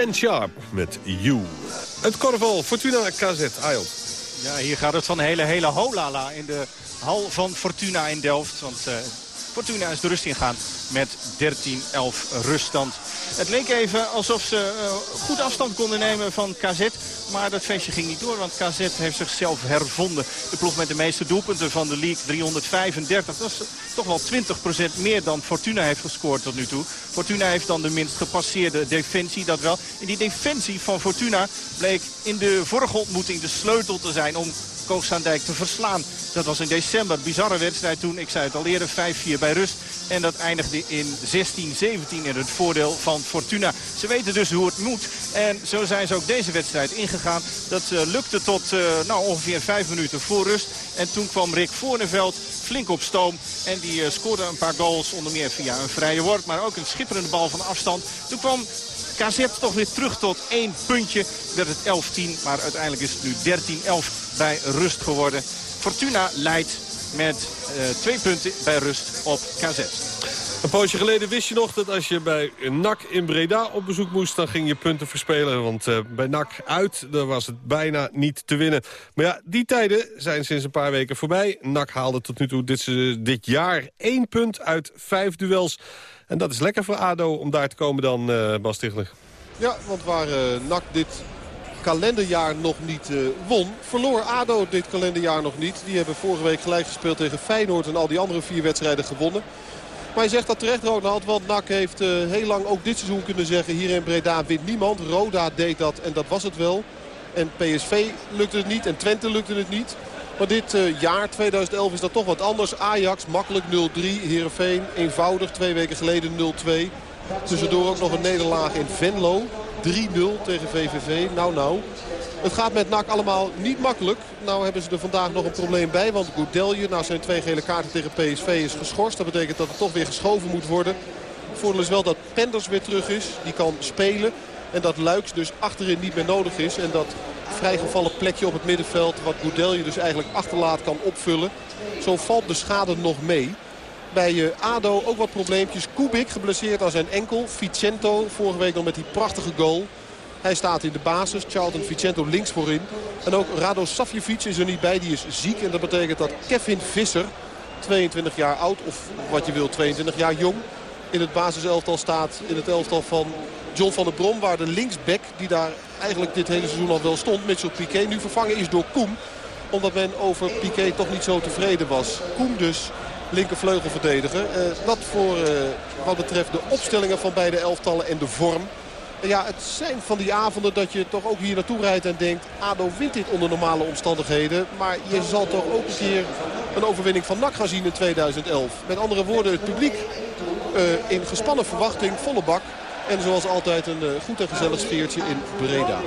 Ten Sharp met You. Het korfbal, Fortuna KZ, Ayot. Ja, hier gaat het van hele, hele holala in de hal van Fortuna in Delft. Want eh, Fortuna is de rust ingaan met 13-11 ruststand. Het leek even alsof ze eh, goed afstand konden nemen van KZ. Maar dat feestje ging niet door, want KZ heeft zichzelf hervonden. De ploeg met de meeste doelpunten van de league, 335. Dat is toch wel 20% meer dan Fortuna heeft gescoord tot nu toe. Fortuna heeft dan de minst gepasseerde defensie, dat wel. En die defensie van Fortuna bleek in de vorige ontmoeting de sleutel te zijn om Koogsaandijk te verslaan. Dat was in december. Bizarre wedstrijd toen. Ik zei het al eerder. 5-4 bij rust. En dat eindigde in 16-17 in het voordeel van Fortuna. Ze weten dus hoe het moet. En zo zijn ze ook deze wedstrijd ingegaan. Dat eh, lukte tot eh, nou, ongeveer 5 minuten voor rust. En toen kwam Rick Voorneveld flink op stoom. En die eh, scoorde een paar goals. Onder meer via een vrije worp. Maar ook een schitterende bal van afstand. Toen kwam KZ toch weer terug tot één puntje. Werd het 11-10, maar uiteindelijk is het nu 13-11 bij rust geworden. Fortuna leidt met eh, twee punten bij rust op KZ. Een poosje geleden wist je nog dat als je bij NAC in Breda op bezoek moest... dan ging je punten verspelen, want eh, bij NAC uit daar was het bijna niet te winnen. Maar ja, die tijden zijn sinds een paar weken voorbij. NAC haalde tot nu toe dit, dit jaar één punt uit vijf duels. En dat is lekker voor ADO om daar te komen dan, eh Bas Tichler. Ja, want waar eh, NAC dit kalenderjaar nog niet eh, won, verloor ADO dit kalenderjaar nog niet. Die hebben vorige week gelijk gespeeld tegen Feyenoord en al die andere vier wedstrijden gewonnen. Maar je zegt dat terecht, Ronald, want NAC heeft eh, heel lang ook dit seizoen kunnen zeggen... hier in Breda wint niemand. Roda deed dat en dat was het wel. En PSV lukte het niet en Twente lukte het niet. Maar dit eh, jaar, 2011, is dat toch wat anders. Ajax makkelijk 0-3. Heerenveen eenvoudig, twee weken geleden 0-2. Tussendoor ook nog een nederlaag in Venlo. 3-0 tegen VVV. Nou, nou. Het gaat met NAC allemaal niet makkelijk. Nou hebben ze er vandaag nog een probleem bij. Want Goudelje na zijn twee gele kaarten tegen PSV is geschorst. Dat betekent dat het toch weer geschoven moet worden. Het voordeel is wel dat Penders weer terug is. Die kan spelen. En dat Luiks dus achterin niet meer nodig is. En dat vrijgevallen plekje op het middenveld. Wat Goudelje dus eigenlijk achterlaat kan opvullen. Zo valt de schade nog mee. Bij eh, ADO ook wat probleempjes. Kubik geblesseerd aan zijn enkel. Vicento vorige week nog met die prachtige goal. Hij staat in de basis. Charlton Vicento links voorin. En ook Rado Savjevic is er niet bij. Die is ziek. En dat betekent dat Kevin Visser, 22 jaar oud of wat je wil, 22 jaar jong... in het basiselftal staat. In het elftal van John van der Brom. Waar de linksback, die daar eigenlijk dit hele seizoen al wel stond, Mitchell Piquet, nu vervangen is door Koem. Omdat men over Piquet toch niet zo tevreden was. Koem dus linkervleugelverdediger. Eh, dat voor eh, wat betreft de opstellingen van beide elftallen en de vorm. En ja, het zijn van die avonden dat je toch ook hier naartoe rijdt en denkt... ADO wint dit onder normale omstandigheden. Maar je zal toch ook een keer een overwinning van NAC gaan zien in 2011. Met andere woorden, het publiek eh, in gespannen verwachting, volle bak. En zoals altijd een eh, goed en gezellig sfeertje in Breda.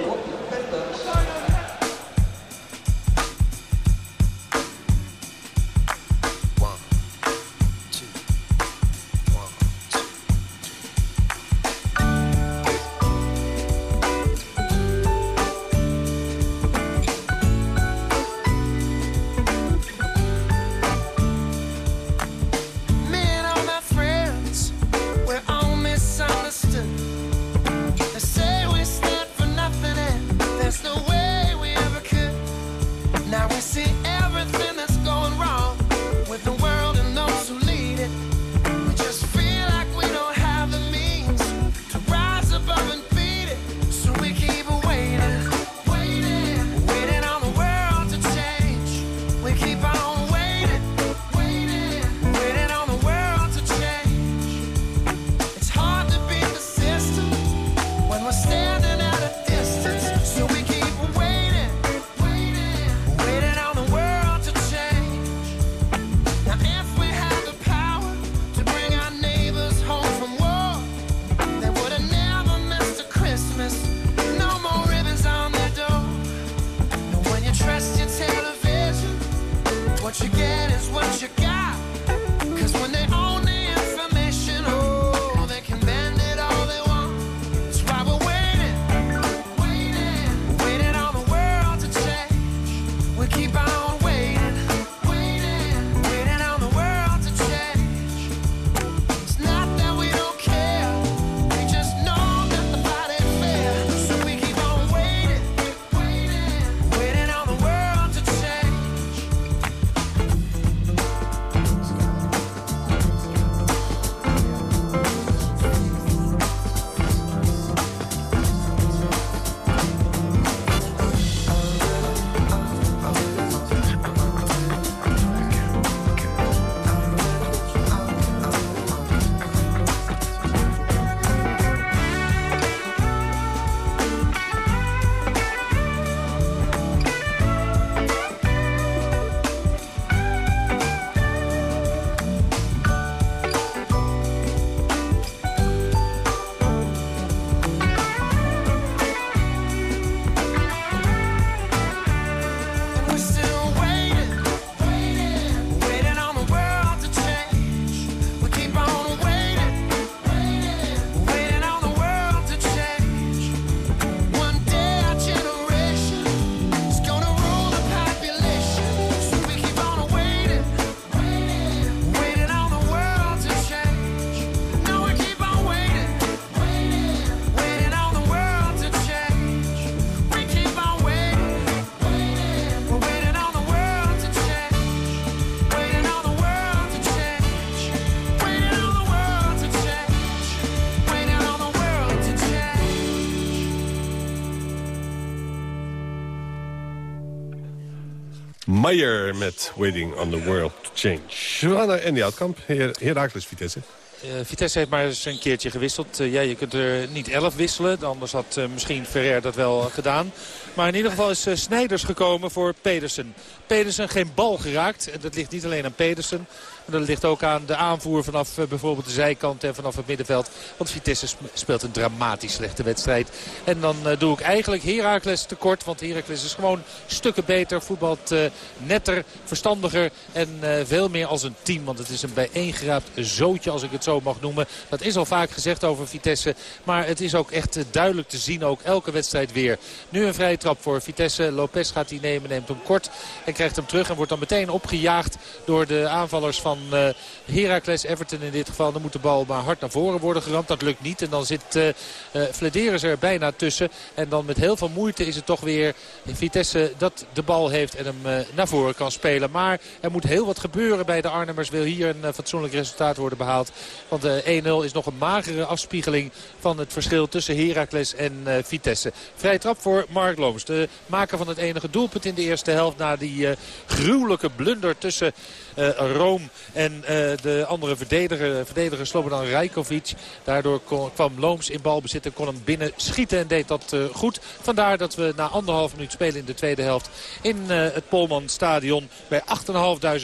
Meyer met Waiting on the World to Change. We gaan naar Andy Houtkamp, Her Herakles Vitesse. Eh, Vitesse heeft maar eens een keertje gewisseld. Eh, ja, je kunt er niet elf wisselen. Anders had eh, misschien Ferrer dat wel gedaan. Maar in ieder geval is eh, Snijders gekomen voor Pedersen. Pedersen geen bal geraakt. En dat ligt niet alleen aan Pedersen. Maar dat ligt ook aan de aanvoer vanaf eh, bijvoorbeeld de zijkant en vanaf het middenveld. Want Vitesse sp- speelt een dramatisch slechte wedstrijd. En dan eh, doe ik eigenlijk Heracles tekort. Want Heracles is gewoon stukken beter. Voetbalt netter, verstandiger en veel meer als een team. Want het is een bijeengeraapt zootje als ik het zo mag noemen. Dat is al vaak gezegd over Vitesse. Maar het is ook echt duidelijk te zien. Ook elke wedstrijd weer. Nu een vrije voor Vitesse. Lopez gaat die nemen, neemt hem kort. En krijgt hem terug en wordt dan meteen opgejaagd door de aanvallers van eh Heracles. Everton in dit geval. Dan moet de bal maar hard naar voren worden geramd. Dat lukt niet. En dan zit eh, Flederis er bijna tussen. En dan met heel veel moeite is het toch weer Vitesse dat de bal heeft en hem naar voren kan spelen. Maar er moet heel wat gebeuren bij de Arnhemmers. Wil hier een fatsoenlijk resultaat worden behaald. Want eh 1-0 is nog een magere afspiegeling van het verschil tussen Heracles en Vitesse. Vrije trap voor Mark De maker van het enige doelpunt in de eerste helft. Na die eh, gruwelijke blunder tussen eh Rome en eh, de andere verdediger, verdediger Slobodan Rajkovic. Daardoor kwam Looms in balbezit en kon hem binnen schieten en deed dat goed. Vandaar dat we na anderhalf minuut spelen in de tweede helft in het Polman Stadion bij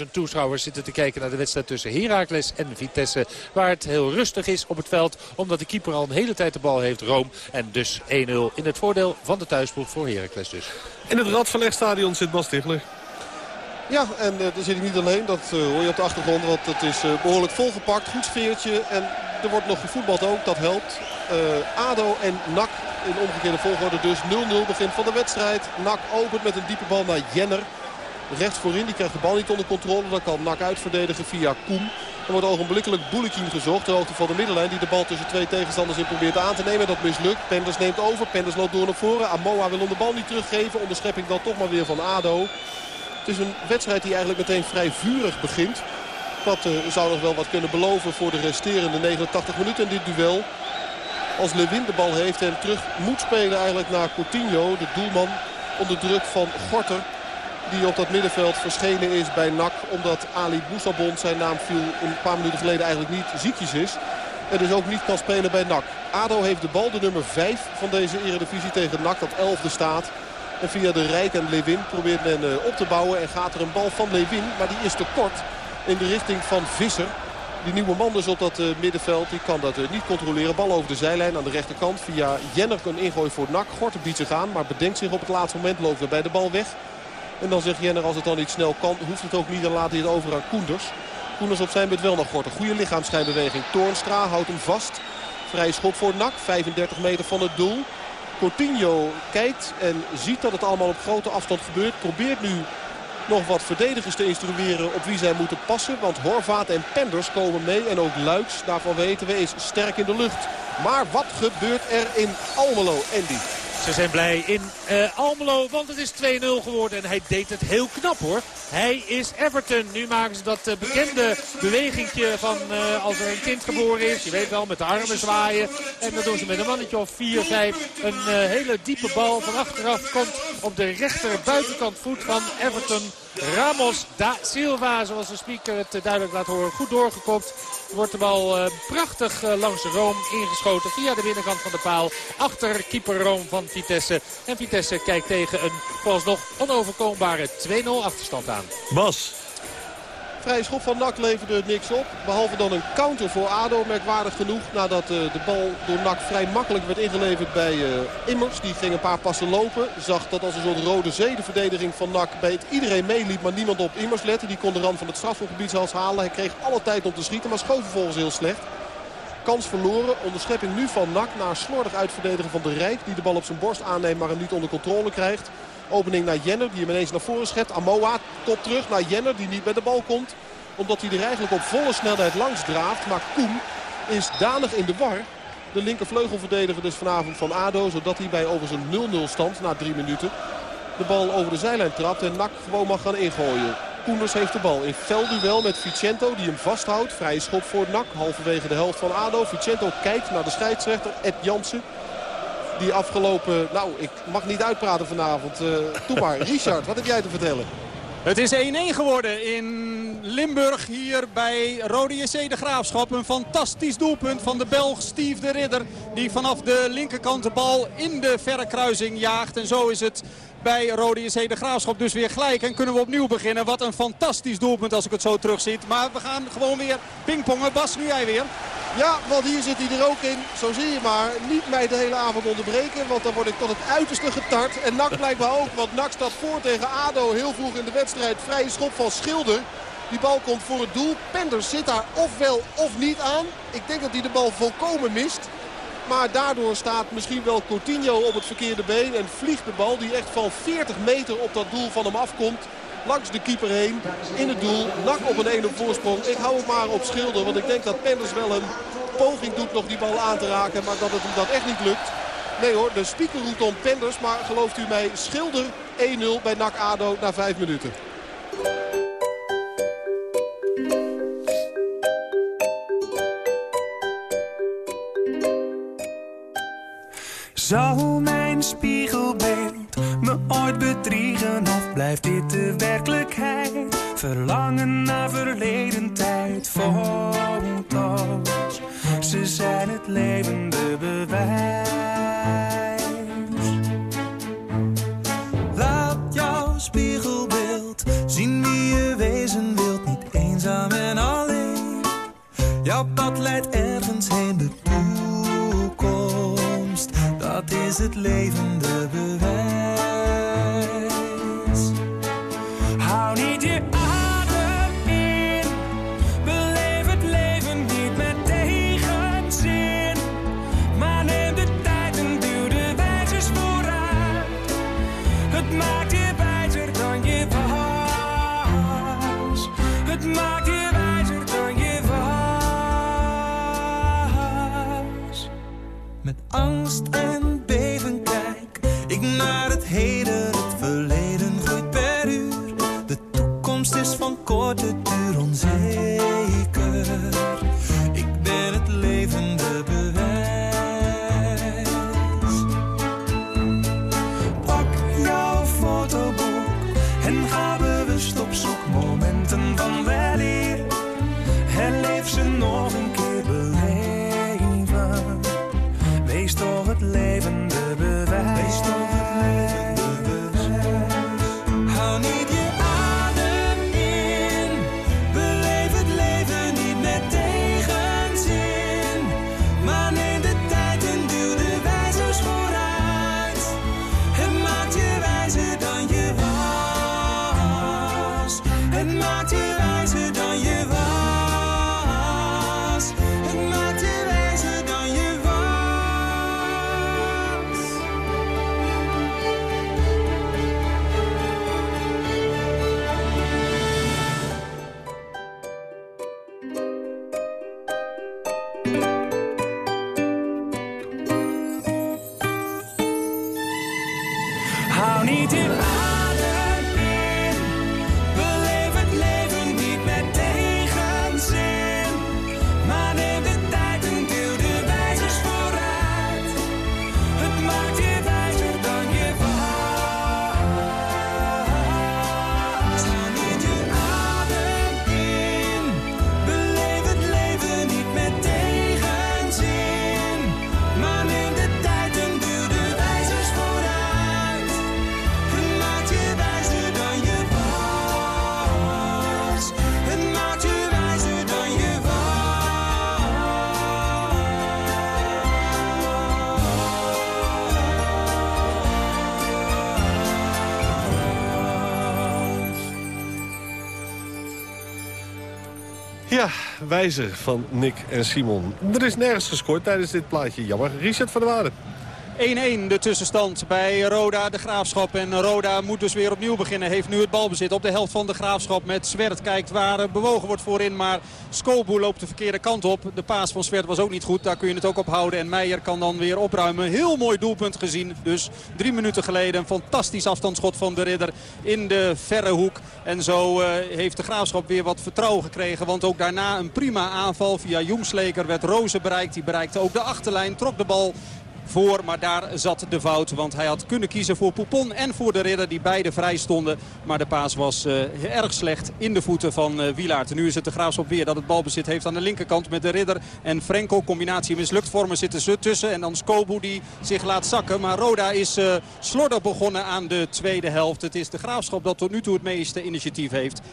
8.500 toeschouwers zitten te kijken naar de wedstrijd tussen Heracles en Vitesse. Waar het heel rustig is op het veld omdat de keeper al een hele tijd de bal heeft, Rome. En dus 1-0 in het voordeel van de thuisploeg voor Heracles dus. In het Radverlegstadion zit Bas Tichler. Ja, en eh, daar zit ik niet alleen. Dat eh, hoor je op de achtergrond. Want het is eh, behoorlijk volgepakt. Goed sfeertje. En er wordt nog gevoetbald ook. Dat helpt. Eh, ADO en NAC in omgekeerde volgorde dus 0-0 begin van de wedstrijd. NAC opent met een diepe bal naar Jenner. Rechts voorin, die krijgt de bal niet onder controle. Dan kan NAC uitverdedigen via Koem. Er wordt ogenblikkelijk Boulekin gezocht. De hoogte van de middenlijn die de bal tussen twee tegenstanders in probeert aan te nemen. Dat mislukt. Penders neemt over. Penders loopt door naar voren. Amoa wil om de bal niet teruggeven. Onderschepping dan toch maar weer van ADO. Het is een wedstrijd die eigenlijk meteen vrij vurig begint. Dat eh, zou nog wel wat kunnen beloven voor de resterende 89 minuten in dit duel. Als Lewin de bal heeft en terug moet spelen eigenlijk naar Coutinho, de doelman, onder druk van Gorter. Die op dat middenveld verschenen is bij NAC. Omdat Ali Boussabon, zijn naam viel een paar minuten geleden eigenlijk niet, ziekjes is. En dus ook niet kan spelen bij NAC. ADO heeft de bal, de nummer 5 van deze eredivisie tegen NAC, dat 11e staat. En via de Rijk en Lewin probeert men eh, op te bouwen. En gaat er een bal van Lewin, maar die is te kort in de richting van Visser. Die nieuwe man dus op dat eh, middenveld, die kan dat eh, niet controleren. Bal over de zijlijn aan de rechterkant. Via Jenner een ingooi voor NAC. Gorter biedt zich aan, maar bedenkt zich op het laatste moment. Loopt er bij de bal weg. En dan zegt Jenner als het dan niet snel kan, hoeft het ook niet. Dan laat hij het over aan Koenders. Koenders op zijn beurt wel nog Gorter. Goede lichaamsschijnbeweging. Toornstra houdt hem vast. Vrije schop voor NAC. 35 meter van het doel. Coutinho kijkt en ziet dat het allemaal op grote afstand gebeurt. Probeert nu nog wat verdedigers te instrueren op wie zij moeten passen. Want Horvaat en Penders komen mee. En ook Luiks, daarvan weten we, is sterk in de lucht. Maar wat gebeurt er in Almelo, Andy? Ze zijn blij in eh, Almelo, want het is 2-0 geworden. En hij deed het heel knap hoor. Hij is Everton. Nu maken ze dat eh, bekende bewegingje van eh, als er een kind geboren is. Je weet wel, met de armen zwaaien. En dat doen ze met een mannetje of 4, 5. Een hele diepe bal van achteraf komt op de rechter buitenkant voet van Everton. Ramos da Silva, zoals de speaker het eh, duidelijk laat horen, goed doorgekopt. Wordt de bal eh, prachtig eh, langs Room ingeschoten via de binnenkant van de paal. Achter keeper Room van Vitesse. En Vitesse kijkt tegen een vooralsnog onoverkombare 2-0 achterstand aan. Bas. Vrije schop van NAC leverde niks op. Behalve dan een counter voor ADO. Merkwaardig genoeg nadat eh, de bal door NAC vrij makkelijk werd ingeleverd bij eh, Immers. Die ging een paar passen lopen. Zag dat als een soort rode zee de verdediging van NAC bij het iedereen meeliep. Maar niemand op Immers lette. Die kon de rand van het strafschopgebied zelfs halen. Hij kreeg alle tijd om te schieten. Maar schoot vervolgens heel slecht. Kans verloren. Onderschepping nu van NAC. Na slordig uitverdedigen van de Rijk. Die de bal op zijn borst aanneemt maar hem niet onder controle krijgt. Opening naar Jenner die hem ineens naar voren schept. Amoa kop terug naar Jenner die niet bij de bal komt. Omdat hij er eigenlijk op volle snelheid langs draaft. Maar Koen is danig in de war. De linkervleugelverdediger dus vanavond van ADO. Zodat hij bij overigens een 0-0 stand na drie minuten de bal over de zijlijn trapt. En Nak gewoon mag gaan ingooien. Koenders heeft de bal in veldduel met Vicento die hem vasthoudt. Vrije schop voor Nak, halverwege de helft van ADO. Vicento kijkt naar de scheidsrechter, Ed Jansen. Die afgelopen, nou ik mag niet uitpraten vanavond. Eh doe maar, *laughs* Richard, wat heb jij te vertellen? Het is 1-1 geworden in Limburg hier bij Rode JC de Graafschap. Een fantastisch doelpunt van de Belg Steve de Ridder. Die vanaf de linkerkant de bal in de verre kruising jaagt. En zo is het bij Rode JC de Graafschap dus weer gelijk. En kunnen we opnieuw beginnen. Wat een fantastisch doelpunt als ik het zo terugziet. Maar we gaan gewoon weer pingpongen. Bas, nu jij weer. Ja, want hier zit hij er ook in. Zo zie je maar. Niet mij de hele avond onderbreken. Want dan word ik tot het uiterste getart. En NAC blijkbaar ook. Want NAC staat voor tegen ADO heel vroeg in de wedstrijd. Vrije schop van Schilder. Die bal komt voor het doel. Penders zit daar ofwel of niet aan. Ik denk dat hij de bal volkomen mist. Maar daardoor staat misschien wel Coutinho op het verkeerde been. En vliegt de bal die echt van 40 meter op dat doel van hem afkomt. Langs de keeper heen. In het doel. Nak op een 1 op voorsprong. Ik hou het maar op schilder. Want ik denk dat Penders wel een poging doet nog die bal aan te raken. Maar dat het hem dat echt niet lukt. Nee hoor, de speaker roept om Penders. Maar gelooft u mij, schilder 1-0 bij NAC ADO na 5 minuten. Spiegelbeeld me ooit bedriegen of blijft dit de werkelijkheid? Verlangen naar verleden tijd, foto's. Ze zijn het levende bewijs. Laat jouw spiegelbeeld zien wie je wezen wilt, niet eenzaam en alleen. Jouw pad leidt ergens heen, de toekomst. Is het levende bewijs. Hou niet je adem in. Beleef het leven niet met tegenzin. Maar neem de tijd en duw de wijzers vooruit. Het maakt je wijzer dan je was. Het maakt je wijzer dan je was. Met angst en naar het heden. Het verleden groeit per uur. De toekomst is van korte duur wijzer van Nick en Simon. Er is nergens gescoord tijdens dit plaatje. Jammer. Richard van der Waarden. 1-1 de tussenstand bij Roda de Graafschap. En Roda moet dus weer opnieuw beginnen. Heeft nu het balbezit op de helft van de Graafschap. Met Zwert kijkt waar bewogen wordt voorin. Maar Skobu loopt de verkeerde kant op. De paas van Zwert was ook niet goed. Daar kun je het ook op houden. En Meijer kan dan weer opruimen. Heel mooi doelpunt gezien. Dus drie minuten geleden een fantastisch afstandsschot van de Ridder in de verre hoek. En zo eh, heeft de Graafschap weer wat vertrouwen gekregen. Want ook daarna een prima aanval via Joemsleker werd Rozen bereikt. Die bereikte ook de achterlijn. Trok de bal voor. Maar daar zat de fout. Want hij had kunnen kiezen voor Poupon en voor de ridder die beide vrij stonden. Maar de paas was eh, erg slecht in de voeten van eh Wielaert. En nu is het de Graafschap weer dat het balbezit heeft aan de linkerkant met de ridder. En Frenkel, combinatie mislukt. Vormen zitten ze tussen. En dan Skobu die zich laat zakken. Maar Roda is eh slordig begonnen aan de tweede helft. Het is de Graafschap dat tot nu toe het meeste initiatief heeft. 1-1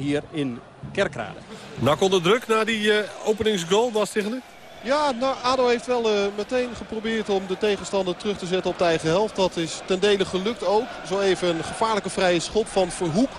hier in Kerkrade. Nak onder druk na die eh, openingsgoal, Bas Tichelen? Ja, nou, ADO heeft wel eh, meteen geprobeerd om de tegenstander terug te zetten op de eigen helft. Dat is ten dele gelukt ook. Zo even een gevaarlijke vrije schop van Verhoek.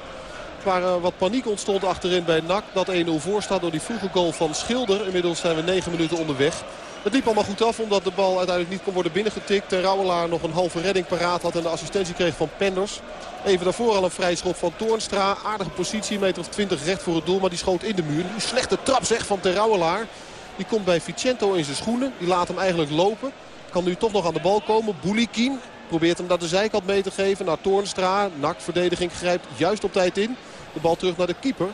Waar eh, wat paniek ontstond achterin bij NAC. Dat 1-0 voor staat door die vroege goal van Schilder. Inmiddels zijn we 9 minuten onderweg. Het liep allemaal goed af omdat de bal uiteindelijk niet kon worden binnengetikt. Ter Rauwelaar nog een halve redding paraat had en de assistentie kreeg van Penders. Even daarvoor al een vrije schop van Toornstra. Aardige positie, meter of 20 recht voor het doel. Maar die schoot in de muur. Een slechte trap zeg van Ter Rauwelaar. Die komt bij Vicento in zijn schoenen. Die laat hem eigenlijk lopen. Kan nu toch nog aan de bal komen. Boulikin probeert hem naar de zijkant mee te geven. Naar Toornstra. Nak verdediging grijpt juist op tijd in. De bal terug naar de keeper.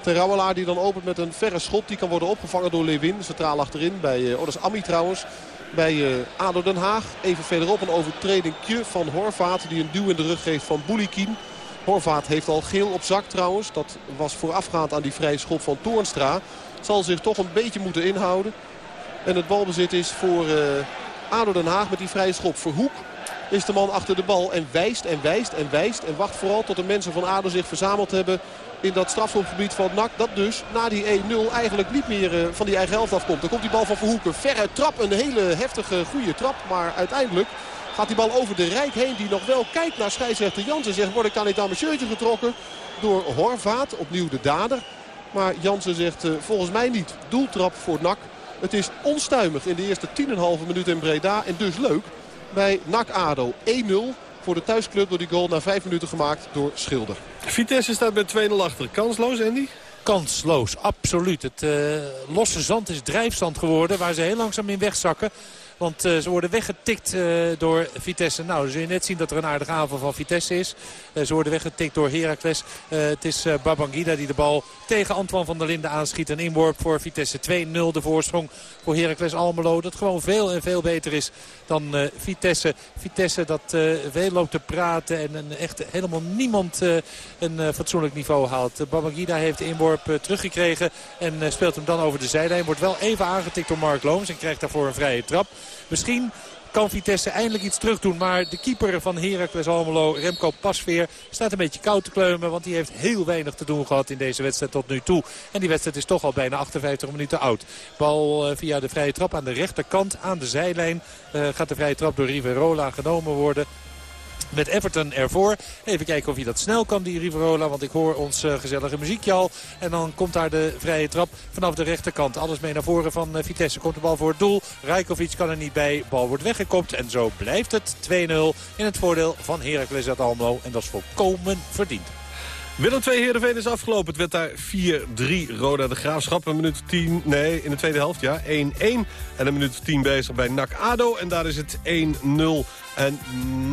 Terrouwelaar die dan opent met een verre schot. Die kan worden opgevangen door Lewin. Centraal achterin. Bij, eh, oh, Ami trouwens. Bij eh, ADO Den Haag. Even verderop een overtredingje van Horvaat. Die een duw in de rug geeft van Boulikin. Horvaat heeft al geel op zak trouwens. Dat was voorafgaand aan die vrije schop van Toornstra. Zal zich toch een beetje moeten inhouden. En het balbezit is voor eh, ADO Den Haag met die vrije schop. Verhoek is de man achter de bal en wijst en wijst en wijst. En wacht vooral tot de mensen van ADO zich verzameld hebben in dat strafschopgebied van NAC. Dat dus na die 1-0 eigenlijk niet meer eh, van die eigen helft afkomt. Dan komt die bal van Verhoeken. Verre trap, een hele heftige goede trap. Maar uiteindelijk gaat die bal over de Rijk heen. Die nog wel kijkt naar scheidsrechter Jansen. Zegt word ik dan niet aan mijn shirtje getrokken door Horvaat. Opnieuw de dader. Maar Jansen zegt eh, volgens mij niet. Doeltrap voor NAC. Het is onstuimig in de eerste 10,5 minuten in Breda. En dus leuk bij NAC ADO. 1-0 voor de thuisclub door die goal na 5 minuten gemaakt door Schilder. Vitesse staat met 2-0 achter. Kansloos, Andy? Kansloos, absoluut. Het eh, losse zand is drijfzand geworden waar ze heel langzaam in wegzakken. Want eh, ze worden weggetikt eh, door Vitesse. Nou, dan zul je net zien dat er een aardige aanval van Vitesse is. Eh, ze worden weggetikt door Heracles. Het is Babangida die de bal tegen Antoine van der Linden aanschiet. Een inworp voor Vitesse 2-0 de voorsprong voor Heracles Almelo. Dat gewoon veel en veel beter is dan Vitesse. Vitesse dat veel loopt te praten en, en echt helemaal niemand een fatsoenlijk niveau haalt. Babangida heeft de inworp teruggekregen en speelt hem dan over de zijlijn. Wordt wel even aangetikt door Mark Looms en krijgt daarvoor een vrije trap. Misschien kan Vitesse eindelijk iets terug doen. Maar de keeper van Heracles Almelo, Remco Pasveer, staat een beetje koud te kleumen. Want die heeft heel weinig te doen gehad in deze wedstrijd tot nu toe. En die wedstrijd is toch al bijna 58 minuten oud. Bal eh, via de vrije trap aan de rechterkant, aan de zijlijn. eh, gaat de vrije trap door Riverola genomen worden. Met Everton ervoor. Even kijken of hij dat snel kan, die Riverola. Want ik hoor ons eh, gezellige muziekje al. En dan komt daar de vrije trap vanaf de rechterkant. Alles mee naar voren van eh, Vitesse. Komt de bal voor het doel. Rijkovic kan er niet bij. Bal wordt weggekopt. En zo blijft het 2-0 in het voordeel van Heracles uit Almelo. En dat is volkomen verdiend. Willem 2 Heerenveen is afgelopen. Het werd daar 4-3 Roda de Graafschap. Een minuut 10, nee, in de tweede helft, ja, 1-1. En een minuut of 10 bezig bij NAC ADO. En daar is het 1-0. En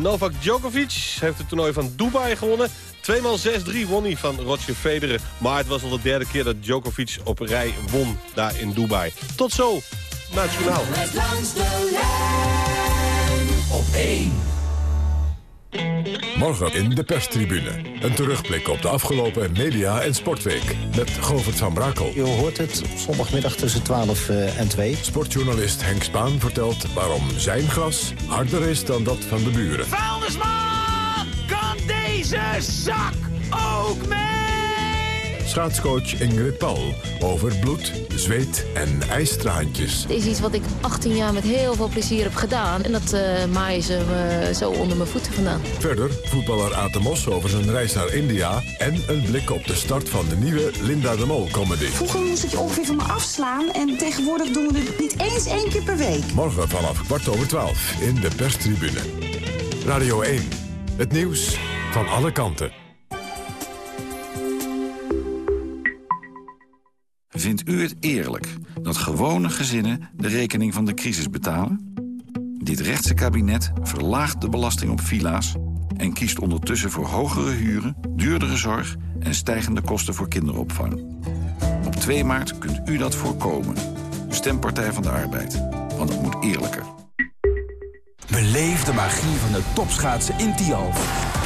Novak Djokovic heeft het toernooi van Dubai gewonnen. Tweemaal 6-3 won hij van Roger Federer. Maar het was al de derde keer dat Djokovic op rij won daar in Dubai. Tot zo, nationaal. Met langs de lijn op 1. Morgen in de perstribune. Een terugblik op de afgelopen media- en sportweek. Met Govert van Brakel. Je hoort het zondagmiddag tussen 12 eh, en 2. Sportjournalist Henk Spaan vertelt waarom zijn gras harder is dan dat van de buren. Vuilnisman, kan deze zak ook mee? Schaatscoach Ingrid Paul over bloed, zweet en ijstraantjes. Het is iets wat ik 18 jaar met heel veel plezier heb gedaan. En dat eh maaien ze me zo onder mijn voeten vandaan. Verder voetballer Atemos over zijn reis naar India... en een blik op de start van de nieuwe Linda de Mol comedy. Vroeger moest ik je ongeveer van me afslaan en tegenwoordig doen we het niet eens één keer per week. Morgen vanaf kwart over twaalf in de perstribune. Radio 1, het nieuws van alle kanten. Vindt u het eerlijk dat gewone gezinnen de rekening van de crisis betalen? Dit rechtse kabinet verlaagt de belasting op villa's... en kiest ondertussen voor hogere huren, duurdere zorg... en stijgende kosten voor kinderopvang. Op 2 maart kunt u dat voorkomen. Stem Partij van de Arbeid, want het moet eerlijker. Beleef de magie van de topschaatsen in Tialf.